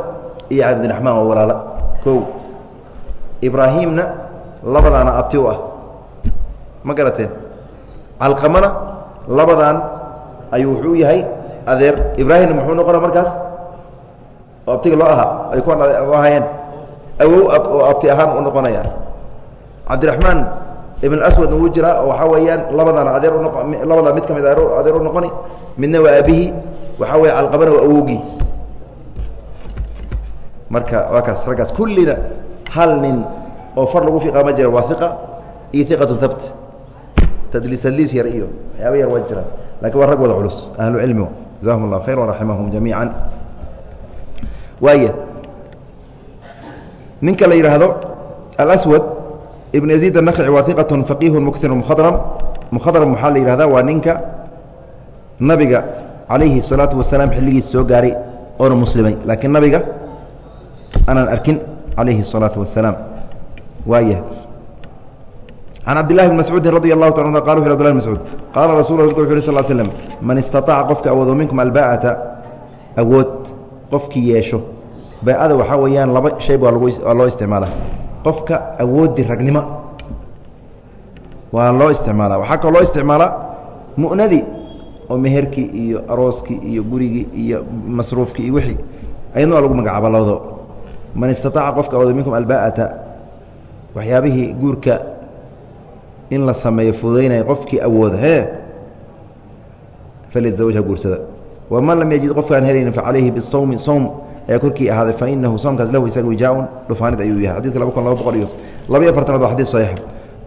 iyo cabdiraxmaan oo walaala. Ko ibraahimna labadaana abti u ah. Ma garateen? Calqamana labadan ayuu wuxuu yahay adeer. Ibraahimna muxuu noqona markaas? Oo abtiga loo ahaa. Ay ku ahayeen awow oo abti ahaan u noqonaya cabdiraxmaan ibn aswadna wuu jiraa oo waxaa weeyaan labadana adeer uno labada mid ka mid adeer u noqoni. Midna waa aabihii waxaa weya calqamana waa awowgii. Marka waa kaas raggaas kullina hal nin oo far lagu fiqa ma jira waa iqa iyo iqatu habt tadliis tadliis yar iyo waxyaaba yar waa jiraan lakin waa rag wada culus ahlu cilmi jazahum اllah khayr waraximahum jamiica waaya ninka la yidhaahdo alaswad ibn yaziid الnakci waa iqaة faqiih muktir mkhadram mkhadram waxaa la yihahda waa ninka nabiga calayhi الsalaatu wasalaam xilligiis soo gaaray oona muslimay laakiin nabiga aanaan arkin calayhi الsalaaةu wasalaam waaya can cabdillahi bn mascuudin radi allahu ta qala wuxu abdlah bn mascuud qaala rasul rasulka wuxu uri sal slm man istaطaca qofka awoodo minkum alba'ata awood qofkii yeesho ba'ada waxaa weeyaan laba shay baa waa loo isticmaala qofka awooddi ragnimo waa loo isticmaala waxaa kaloo loo isticmaalaa mu'nadii oo meherkii iyo arooskii iyo gurigii iyo masruufkii iyo wixii ayadna waa lagu magacaaba labado man istaطaca qofka awoodo minkum alba'ata waxyaabihii guurka in la sameeyo fududaynaya qofkii awooda hee falyatزawajha guursada. Waman lam yajid qofkaan helaynin facalayhi bisawmi sowm ayaa korkii ahaaday fainahu soomkaas lahu isaga wijaaun dhufaanid ayuu yahay. Xadidka laba kun laba boqol iyo laba afartanaad waa xadid saxiixa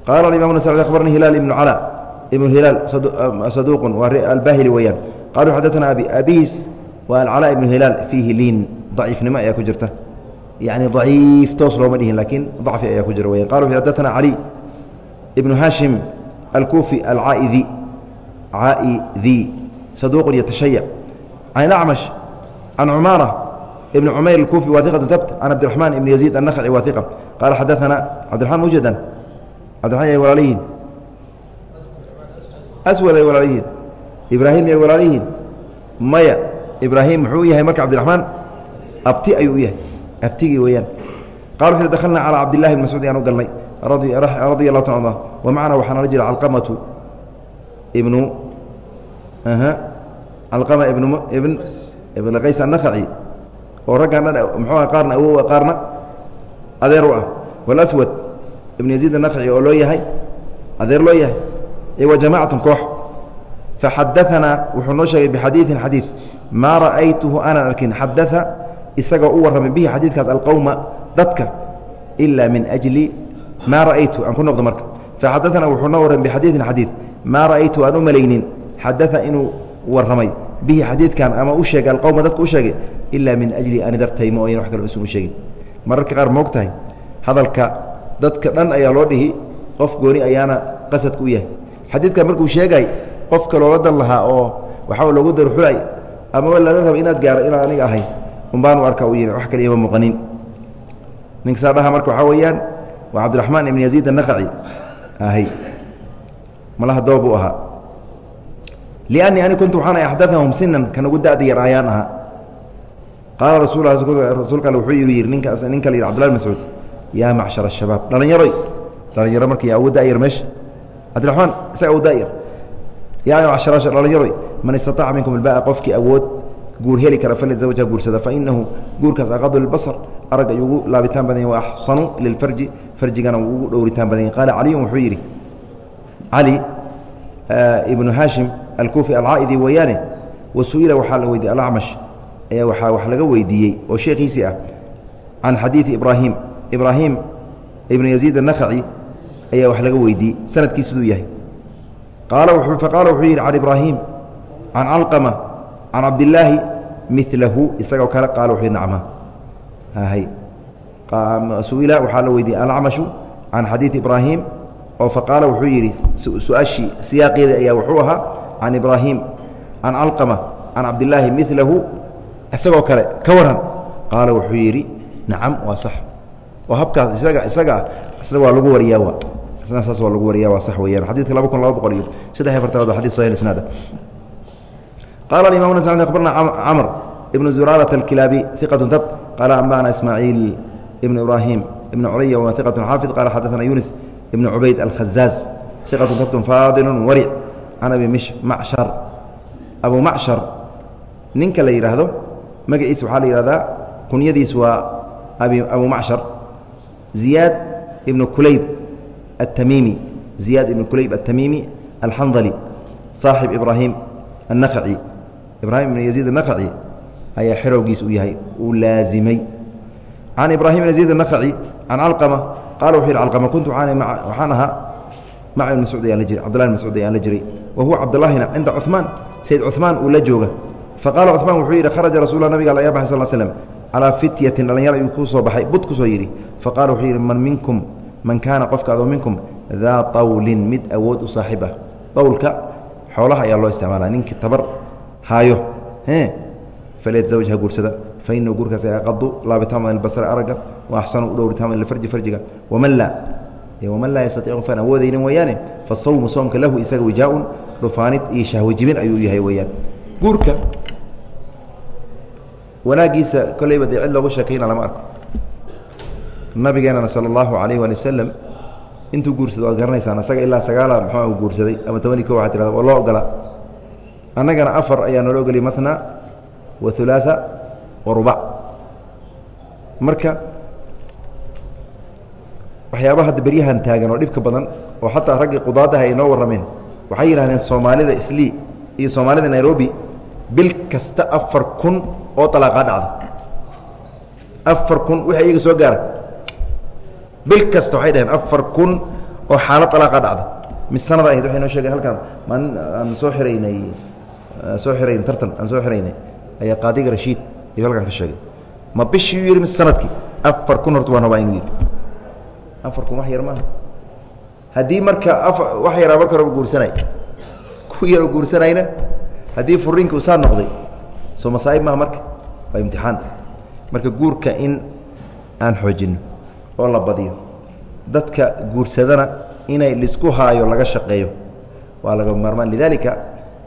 qaala aimam nas abarni hilaal ibnu cala ibnu hilaal saduuqun waa albahili weeyaan. Qaluu xadaana abi abiis waa alcalaa ibnu hilaal fiihi liin daciifnimo ayaa ku jirta yani daciif toos looma dhihin laakiin dacfi ayaa ku jira weyan qala xadaana cali ibnu hashim alkufi alcaaidi caaidi saduuqun yatashayac can acmash can cumaara ibn cumayr اkufi wa iqatu tabt can cabdiraxmaan ibn yaziid annakci wa iqa qaala xadaana cabdiraxmaan mujadan cabdiraman ay walaalayihiin aswad ay walaalayihiin ibraahim ay walaalayihiin maya ibraahim muxuu yahay marka cabdiraxmaan abti ayuu u yahay abtigii weeyaan. Qala wuxu dakhalna calaa cabdillahi bn ayaan u galnay radia اlahu ta wa macana waxaa nala jira calqamatu ibnu calqama ibn ibn qays annakhaci oo raggan dhan muxuu qaarna awow qaarna adeer u ah. Walaswad ibn yaziid annakhaci oo loo yahay adeer loo yahay wa jamacatun koox. Faxadaanaa wuxuu noo sheegay bixadiiin xadiid. Maa ra'aytuhu aanan isagoo u warramay bihi xadiidkaas alqowma dadka ilaa min ajli maa ra'aytu aan ku noqdo marka. Faxadaanaa wuxuu noo warramay bixadiiin xadiid. Maa ra'aytu aan u malaynin. Xadaa inuu warramay bihi xadiidkan ama u sheegay alqowma dadka u sheegay ilaa min ajli ani dartay ma oyan wax kale usan u sheegin. Mararka qaar moog tahay hadalka dadka dhan ayaa loo dhihi qof gooni ayaana qasadka u yahay. Xadiidkan markuu sheegay qofka loola dan lahaa oo waxaa loogu darxulay amaba laga raba inaad gaaro inaan aniga ahay unbaanu arka u yihi wax kale ima muuqanin ninka dhaha marka waxaa weeyaan waa cabdiraxmaan ibn yaziid annakhaci. Ahay malaha doob u ahaa. Liannii ani kuntu waxaan axdaahum sinan kan ugu da'da yar ayaan ahaa. Qaala rasuulka alle wuxuu yidhi ninka ninka la yidhi cbdullah bin mascuud yaa macshar ashabaab dhalinyaroy dhalinyaro marka yaa awood da'yar meesha. Cabdiraxmaan isaga awood da'yar yaa macshar dhalinyaroy man istataaca minkum ilba'a qofkii awood guur heli kara falyatزawajha guursada fainahu guurkaas aqadu lilbasr arag ayuu ugu laabitaan badan yahy wa axsanu lilfarji farjigana uu ugu dhowritaan badan yahy qaala caliyun wuxuu yidhi cali ibnu haashim alkuufi alcaa'idi weeyaane wa su'ila waxaa la weydiiyey alacmash ayaa waxaa wax laga weydiiyey oo sheekhiisii ah can xadiidi ibraahim ibraahim ibnu yaziid annakhaci ayaa wax laga weydiiyey sannadkii siduu yahay. Qaala faqaala wuxuu yidhi can ibraahim can calqama can cabdilaahi milahu isagoo kale qaala wuxuu nacma. Su'ila waxaa la weydiiyey alacmashu can xadiidi ibraahim oo faqaala wuxuu yidhi su'aashii siyaaqeeda ayaa wuxuu ahaa can ibraahim can calqama can cabdilaahi milahu isagoo kale ka waran qaala wuxuu yidhi nacam waa sax. Oo habkaas isaga isagaa isna waa lagu wariyaa wa isna saas waa lagu wariyaa waa sax weeyaan. Xadidka laba kun laba boqol iyo saddex iyo afartanaad waa xadid sahih isnaada qala imam ن abarna cmr ibn zuraaرة الkilaabi ثiqة tbt qala anbana ismaaعiil ibn ibrahim ibn culya wa ثiqة xaafid qala xadaثna yunis ibn cubayd alkhazaaz ثiqة tbt faadil waric can abi macshar abu macshar ninka la yidhaahdo magaciisa waxaa la yihahdaa kunyadiis waa abu macshar ziyaad ibn kulayb الtamimi ziyaad ibn kulayb الtamimi alxandli صaaxib ibrahim النkci ibrahim ibn yaziid anakhaci ayaa xerowgiis u yahay uu laazimay. Can ibrahim ibn yaziid anakhaci can calqama qaala wuxuu yidhi calqama kuntu waxaan ahaa maca ibn mascuud ayaan la jiray cabdullahi ibn mascuud ayaan la jiray wa huwa cabdullaahina cinda cuhmaan sayid cuhmaan uu la jooga. Faqaala cuhmaan wuxuu yidhi kharaja rasuullah nabiga alla ayaa sal slam calaa fityatin dhallinyaro ayuu kuu soo baxay bud ku soo yidhi. Faqala wuxuu yidhi man minkum man kaana qofka minkum daa tawlin mid awood u saaxiib ah xoolaha ayaa loo isticmaala ninkii tabar haayo falyatزawaj ha guursada. Fainahu guurkaas aqadu laabitaan basre aragga wa axsanu farjiga. Waman laa? Waman laa yastaiicu faan awoodaynin weeyaane? Fasawmu soomka lahu isaga wijaaun. Dhufaanid iyo shahwo jibin ayuu yahay weeyaan. Guurka wanaagiisa kolleyba dee cid loogu sheekayna lama arko. Nabigeenana sala allahu alayh waali wasalam intuu guursado waad garanaysaan asaga ilaa sagaala muxuu guursaday ama tobani ko tirada waa loo ogola annagana afar ayaa noola ogoliyay matna wa hulaaa wa rubac marka waxyaabaha hadda beryahan taagan oo dhibka badan oo xataa raggii qudaadaha ay noo warrameen waxay yidhahdeen soomaalida islii iyo soomaalida nairobi bil kasta afar kun oo alaaqaa dhacda. Afar kun wixii iyaga soo gaara. Bil kasta waxay dhaheen afar kun oo xaalad alaaqa dhacda. Mis sanada ahayd waxay noo sheegeen halkaan maalin aan soo xiraynay soo xirayn tartan aan soo xiraynay ayaa qaadiga rashiid ayuu halkaan ka sheegay. Ma bishii u yidhi mise sannadkii afar kun horta waan rabaa inuu yidhi afar kun wax yar maaha. Haddii marka a wax yaraa marka horeba guursanay ku yaroo guursanayna haddii furiinka uu saa noqday soo masaa'ib maaha marka waa imtixaan. Marka guurka in aan xoojinno oo la badiyo dadka guursadana inay lisku haayo laga shaqeeyo waa laga maarmaan. Lidaalika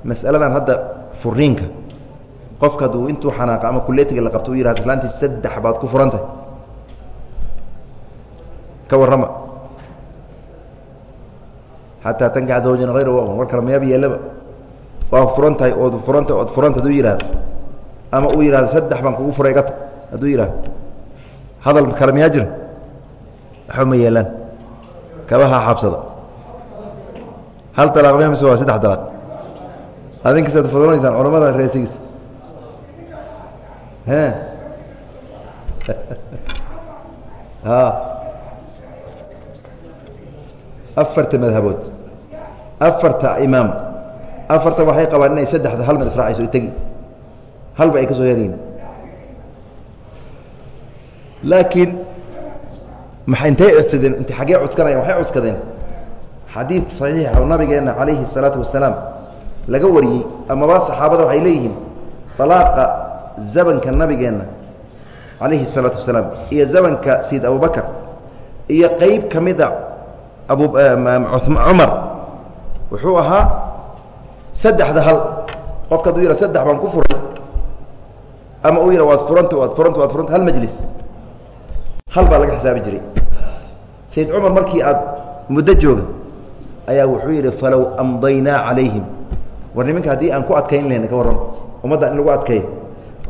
masaladan hadda furiinka qofka hadduu intuu xanaaqa ama kuleetiga la qabto u yihahdo islaantii saddex baad ku furantahay ka warrama. Xataa tankax zawjan hayra war kale mayaaba yeelaba. Waa furan tahay ood furanta ood furanta hadduu yihahdo ama uu yihahdo saddex baan kugu furay gata hadduu yihahdo hadal kale miyaa jira? Waxba ma yeelaan. Kabaha xabsada hal dalaaq miya mise waa saddex dalaaq adinkasaad fudanaysaan culamada reesigiis e a afarta madhabood. Afarta imaam. Afarta waxay qabaan inay saddexda hal mar israacayso tegi. Halba ay ka soo yaryihin laakiin maa intay codsadeen? Int xaggee codkanayaan waxay codskadeen xadiid saxiixa oo calayhi الsalaatu wasalaam laga wariyey amaba saxaabada waxay leeyihiin dalaaqa zamanka nabigeenna calayhi الsalaatu wasalaam iyo zamanka sayid abubakar iyo qeyb ka mida abu cumar wuxuu ahaa saddexda hal. Qofka haduu yihah saddex baan ku furay ama uu yidha waad furanta waad furanta waad furanta hal majlis. Hal baa laga xisaabi jiray. Sayd cumar markii aad muddo jooga ayaa wuxuu yidhi falow amdaynaa calayhim war nimanka haddii aan ku adkayn lahayn ka warran ummadda in lagu adkeeyo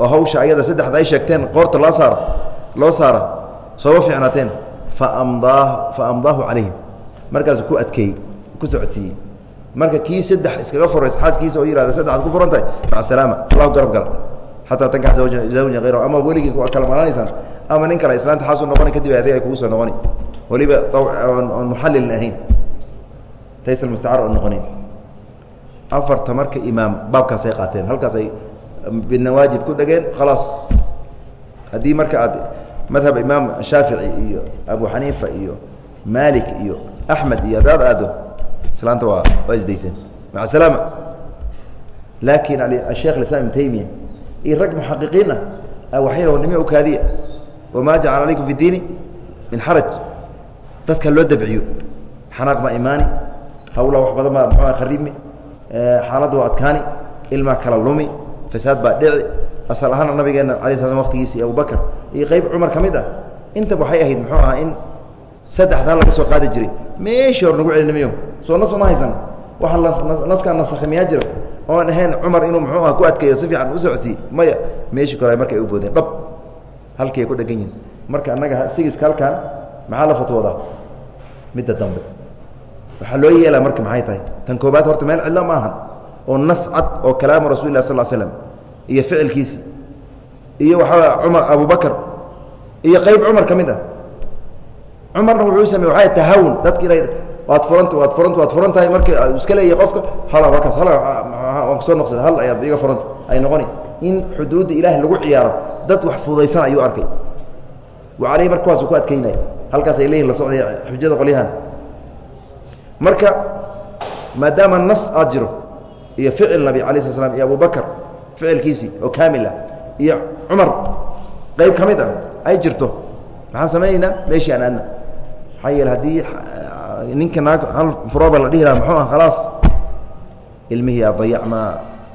oo hawsha ayada saddexda ay sheegteen qoorta loo saara loo saara sooma fiicnaateen faamdaa fa amdaahu calayhim. Markaasuu ku adkeeyey ku socodsiiyey. Marka kii saddex iskaga furay xaaskiisa oo yihahda saddexaad ku furan tahay maca salaama allahu garab gala xataa tankax zawja hayrahu ama weligii kala maqanaysaan ama nin kale islaanta xaasu noqoni kadib adig ay kugu soo noqoni. Waliba oon muxallilin ahayn. Tays mustacaar oon noqonin afarta marka imaam baabkaasay qaateen halkaasay binawaajid ku dhegeen khalaas. Haddii marka aad madhab imaam shaafici iyo abu xaniifa iyo maalik iyo axmed iyo haddaad aado islaanta waa waa isdayseen. Maca salaama. Laakiin asheekh islam ibn taymiya iyo rag muxaqiqiin ah waxay nimi ukaadiya wamaa jacala alaykum fi diini min xaraj. Dadka loo dabciyo. Xanaaq baa imaani. Hawla wax badan baa muxua khariibmi xaaladda waa adkaani ilmaa kala lumi fasaad baa dhici. Asal ahaana nabigeena ala sla waqtigiisi abubakr iyo qeyb cumar ka mid ah intaba waxay ahayd muxuu ahaa in saddexdaa laga soo qaadi jiray. Meeshii hor nagu celinimiyo soo nas uma haysan. Waxa naskaa nasakhay miyaa jira oon ahayn cumar inuu muxuu aha ku adkeeyo si fiican u socodsiiye maya meeshii kore marka ay u boodeen dhab halkii ay ku dhegan yihiin marka annaga sigiska halkan maxaa la fatwoodaa? Midda dambe waxaa loo yeelaa marka maxay tahay? Tan koobaad horta meel cidlo ma ahan oo nas cad oo kalaamu rasul lah sal slam iyo ficilkiisi iyo waxaa cumar abubakr iyo qeyb cumar ka mid ah. Cumarna wuxuu samey waa tahawun. Dadki inay waad furanta waad furanta waad furan tahay iska leeyahy qofka hala waa kaas hala waan noqsada hal ayaad iga furanta ay noqoni. In xuduudda ilaahay lagu ciyaaro dad wax fududaysan ayuu arkay. Wa aleyhi marka kuwaasuu ku adkeynaya. Halkaas ay leeyihiin la socday xujada qolyahan marka maadaama nas aad jiro iyo ficil nabi ala sla slam iyo abubakr ficilkiisii oo kaamil ah iyo cumar qayb ka mid ah ay jirto maxaan samaynaynaa meeshii aan aadna maxaa yeele haddii ninka naag hal furooba la dhihi laha muxuu ah khalaas. Ilmihii aa dayacmaa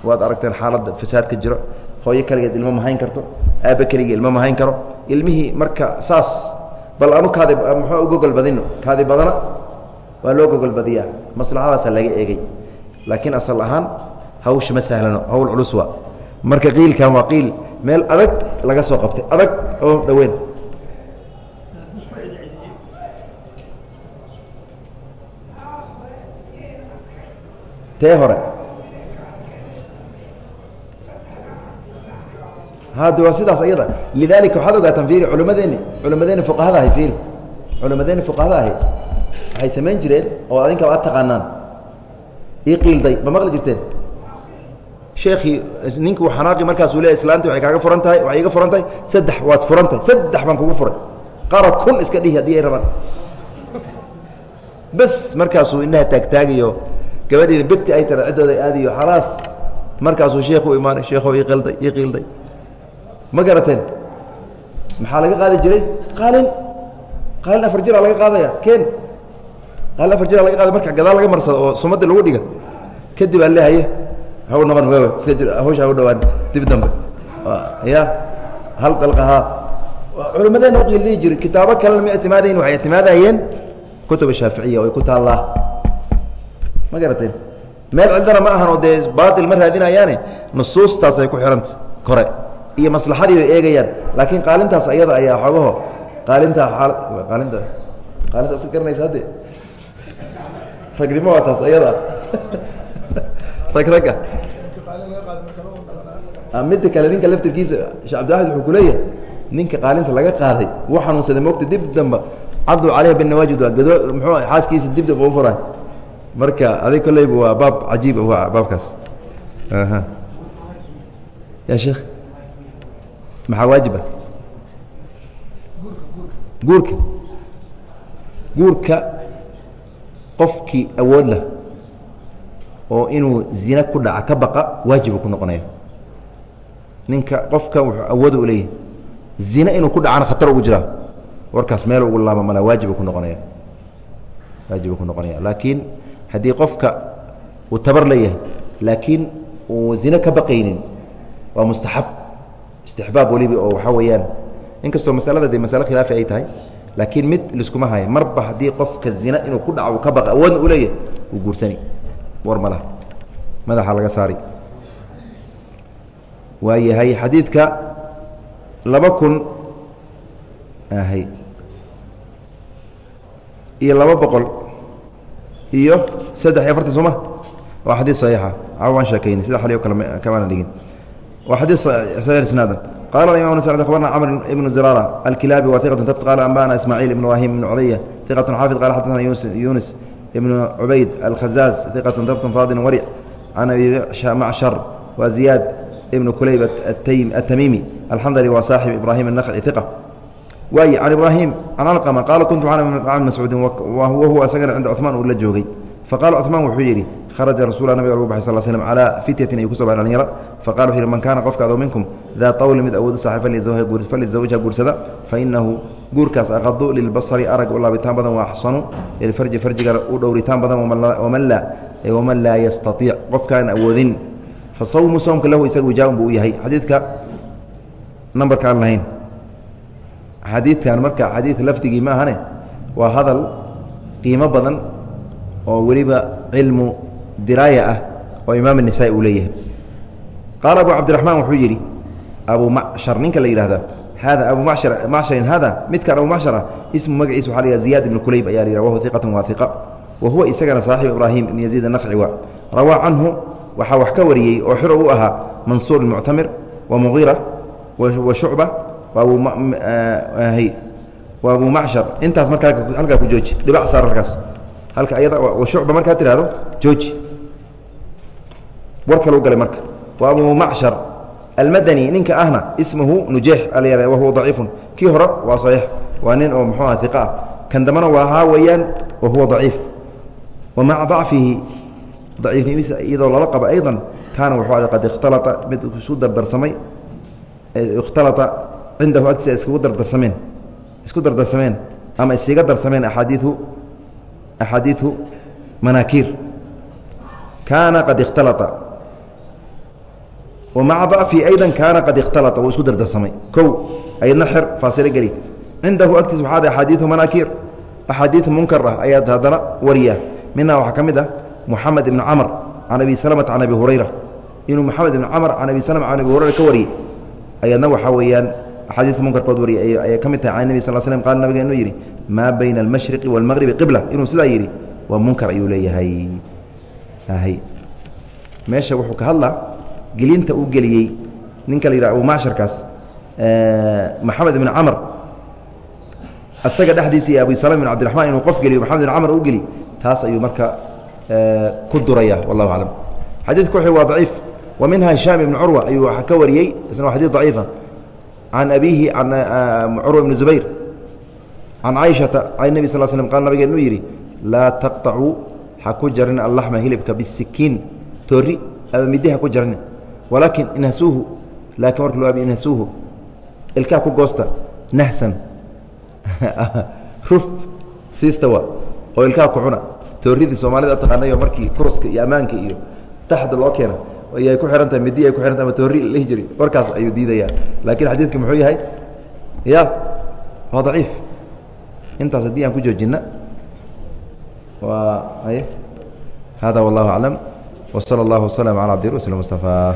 waad aragteen xaaladda fasaad ka jiro hooyo keligeed ilmo mahayn karto aabbe keligii ilmo mahayn karo. Ilmihii marka saas bal anu kaadi muxuu u gogol badino kaadi badana waa loo gogol badiyaa maslaxadaasaa laga eegay. Laakiin asal ahaan hawsha ma sahlano. Hawl culus waa. Marka qiilkan waa qiil. Meel adag laga soo qabtay. Adag oo dhaweyn tee hore. Hade waa sidaas ayada lidalika waxaad ogaataan fiiri culimadeeni culimadeeni fuqahada ahay fiiri culimadeeni fuqahada ahay waxay samayn jireen oo adinkaba ad taqaanaan. Ii qiilday ma maqli jirteen? Sheekii ninkuu xanaaqi markaasuu le islaanti waxay kaaga furan tahay waxay iga furan tahay saddex waad furan tahay saddex baan kugu furay. Qara kun iska dhihi haddii ay rabaan. Bes markaasuu indhaha taagtaagayo gabadhiina begti ay tara ciddooda aadiyo khalaas markaasuu sheekhu imaanay sheekho ii qilday ii qiilday ma garateen? Maxaa laga qaadi jiray? Qaalin. Qaalin afar jiraa laga qaadaya. Ken qaalin afar jiraa laga qaada marka gadaal laga marsado oo sumadda lagu dhiga? Kadib aa leehaye haw noqon waawe iska jir hawsha haw dhawaan dib dambe. Ya hal dalqahaa culimadeena uqiil dhihi jiri kitaabo kalena ma ictimaadayn waxay ictimaadayeen kutuba shaaficiya oo ay ku taallaa. Ma garateen meel cildana ma ahan oo dee baatil ma raadinayaane? Nusuustaasay ku xihanta kore. Iyo maslaxadii ay eegayaan. Laakiin qaalintaas ayada ayaa xoogaho qaalintaa aa qaalinta qaalinta iska garanaysa hadde ragnimo waa taas ayada. Rag ragga. Midda kale ninka laftirkiisa shee abdiwaxid wuxuu kuleeyahay ninka qaalinta laga qaaday wuu xanuunsaday mogta dib damba caduu caleyha binawaajid waa gado muxuu xaaskiisa dib dib uu furay. Marka adig kolleyba waa baab cajiib waa baabkaas. Ya sheekh maxaa waajiba guurka. Guurka qofkii awood lah oo inuu zina ku dhaca ka baqa waajibu ku noqonaya. Ninka qofka wuxuu awooda u leeyahay zina inuu ku dhacana khatar ugu jiraa warkaas meel ugu laama mala waajibu ku noqonaya. Waajibu ku noqonaya. Laakiin haddii qofka uu tabar leeyahay laakiin uu zine ka baqaynin waa mustaxab. Istixbaab weliba oo waxaa weeyaan inkastoo masalada dee masale khilaafi ay tahay laakiin mid liskuma hayo. Marba haddii qofka zina inuu ku dhaco ka baqa awoodna u leeyahay wuu guursani. War ma laha. Madaxa laga saari. Waa yahay xadiidka laba kun ahay iyo laba boqol. Iyo saddex iyo afartan sooma waa xadiid saxiixa. A waan sheekayni sida xali o kale kamaana dhigin. Waa xadiid saxiix isnaadan qala imam sd abarna cmr ibn zirara alkilaabi wa iqatun tabt qaala ambana ismaaciil ibn wahim ibn culya iqatun xaafid qala xadana yunis ibn cubayd alkhazaaz iqatun tabtun faadin waric can abi macshar wa ziyaad ibn kulayb atamiimi alxandari wa saaxib ibrahim anaqci iqa waaye can ibrahim can alqama qaala kuntu maca macuudin wa huwa isagana cinda cumaan uu la joogay faqala cuثmaan wuxuu yidhi kharaja rasuula nabiga lagu baxay sal slm calaa fityatin ayuu kuso baxay dhalinyaro faqala wuxu yhi man kaana qofka minkum daa tawli mid awood u saxay falyatزawajha guursada fainahu guurkaas aqadu lilbasari arag u laabitaan badan wa axsanu lilfarji farjigana u dhowritaan badan waman laa yastaiic qofkaan awoodin fa sawmu soomka lahu isaga wijaabun buu u yahay xadiidka nambarka aan lahayn xadiidkan marka xadiid lafdigii ma waa hadal qiimo badan oo weliba cilmu diraaya ah oo imaam النisaaءi uu leeyahay qaala abu cabdiraحmaan wuxuu yidhi abu macshar ninka la yihahda hada abu macsharin hada midkan abu macshar ah ismu magaciisa waxa la ziyad ibn kulayb aya la yihah wahuwa iqat wa iqa wa huwa isagana saaxiib ibraahim ibn yaziid الnaqci wa rawaa canhu waxaa wax ka wariyey oo xiro u ahaa mansuur muctamir wa mugiira wa shucba waa abu macshar intaas markaa halkaa ku jooji dhibac saar halkaas halka ayada shucba markaa tirahdo jooji. War kale u galay marka. Waa abu macshar almadani ninka ahna ismuhu nujeex ala wahuwa daciifun. Kii hore waa saxiix. Waa nin oo muxuu aha iqa ah. Kan dambana waa haa weeyaan wa huwa daciif. Wa maca dacfihi daciifnimadiisa iyadoo lala qabo aydan kaana wuxuu ada qad ikhtalata mid isu dardarsamay ikhtalata cindahu agtiisa iskugu dardarsameen isku dardarsameen ama isiga darsameen axaadiiu axaadiiu manaakiir kaana qad ikhtalaa wa maca dacfihi ayda kaana qad ikhtalaa wuu isku dardarsamay kow ayadna xer faasilo geli cindahu agtiisa waxaa ada axaadiiu manaakiir axaadiiu munkar ah ayaad haddana wariya minhaa waxaa ka mid ah moxamed ibnu camr can abi salamata can abi hurayra inuu moxamed ibnu camr can abi salama can abi hurayra ka wariyey ayadna waxaa weeyaan axaadiista munkarkood wariya ayay ka mid tahay. Can nebi sal slm qaala nabiga inuu yidhi maa bayna almashriqi waalmaqribi qibla. Inuu sidaa yidhi waa munkar ayuu leeyahay. Meesha wuxuu ka hadlaa gelinta uu geliyey. Ninka la yidhah abu macsharkaas maxamed ibn camr isaga dhexdiisa iyo abi salama ibn cabdiraxmaan inuu qof geliyo maxamed ibn camr u geli taas ayuu marka ku duraya wallahu aclam. Xadiidku wuxuu waa daciif. Wa hishaam ibn curwa ayuu ka wariyey isna waa xadid daciifa can abiihi can curwa ibni zubayr can caaishata can nebi sal slm qaal nabigeen inuu yidhi laa taqطacuu ha ku jarin allaxma hilibka bisikiin toori ama midi ha ku jarin walaakin inhasuuhu laakin marka loo abi inhasuuhu ilkaa ku goosta nahsan ruf siistawa oo ilkaa ku cuna tooridii soomaalida taqaanayo markii kuruska iyo ammaanka iyo taxda loo keena ay ku irantahay midi ay ku irantaha ama toori lihi jiri warkaas ayuu diidaya laakiin xadiidka muxuu yahay? Ya? Waa daciif. Intaas haddii aan ku joojina wa hada wallahu aclam. Wsala اllah waslm ala abdi rasul mustafa.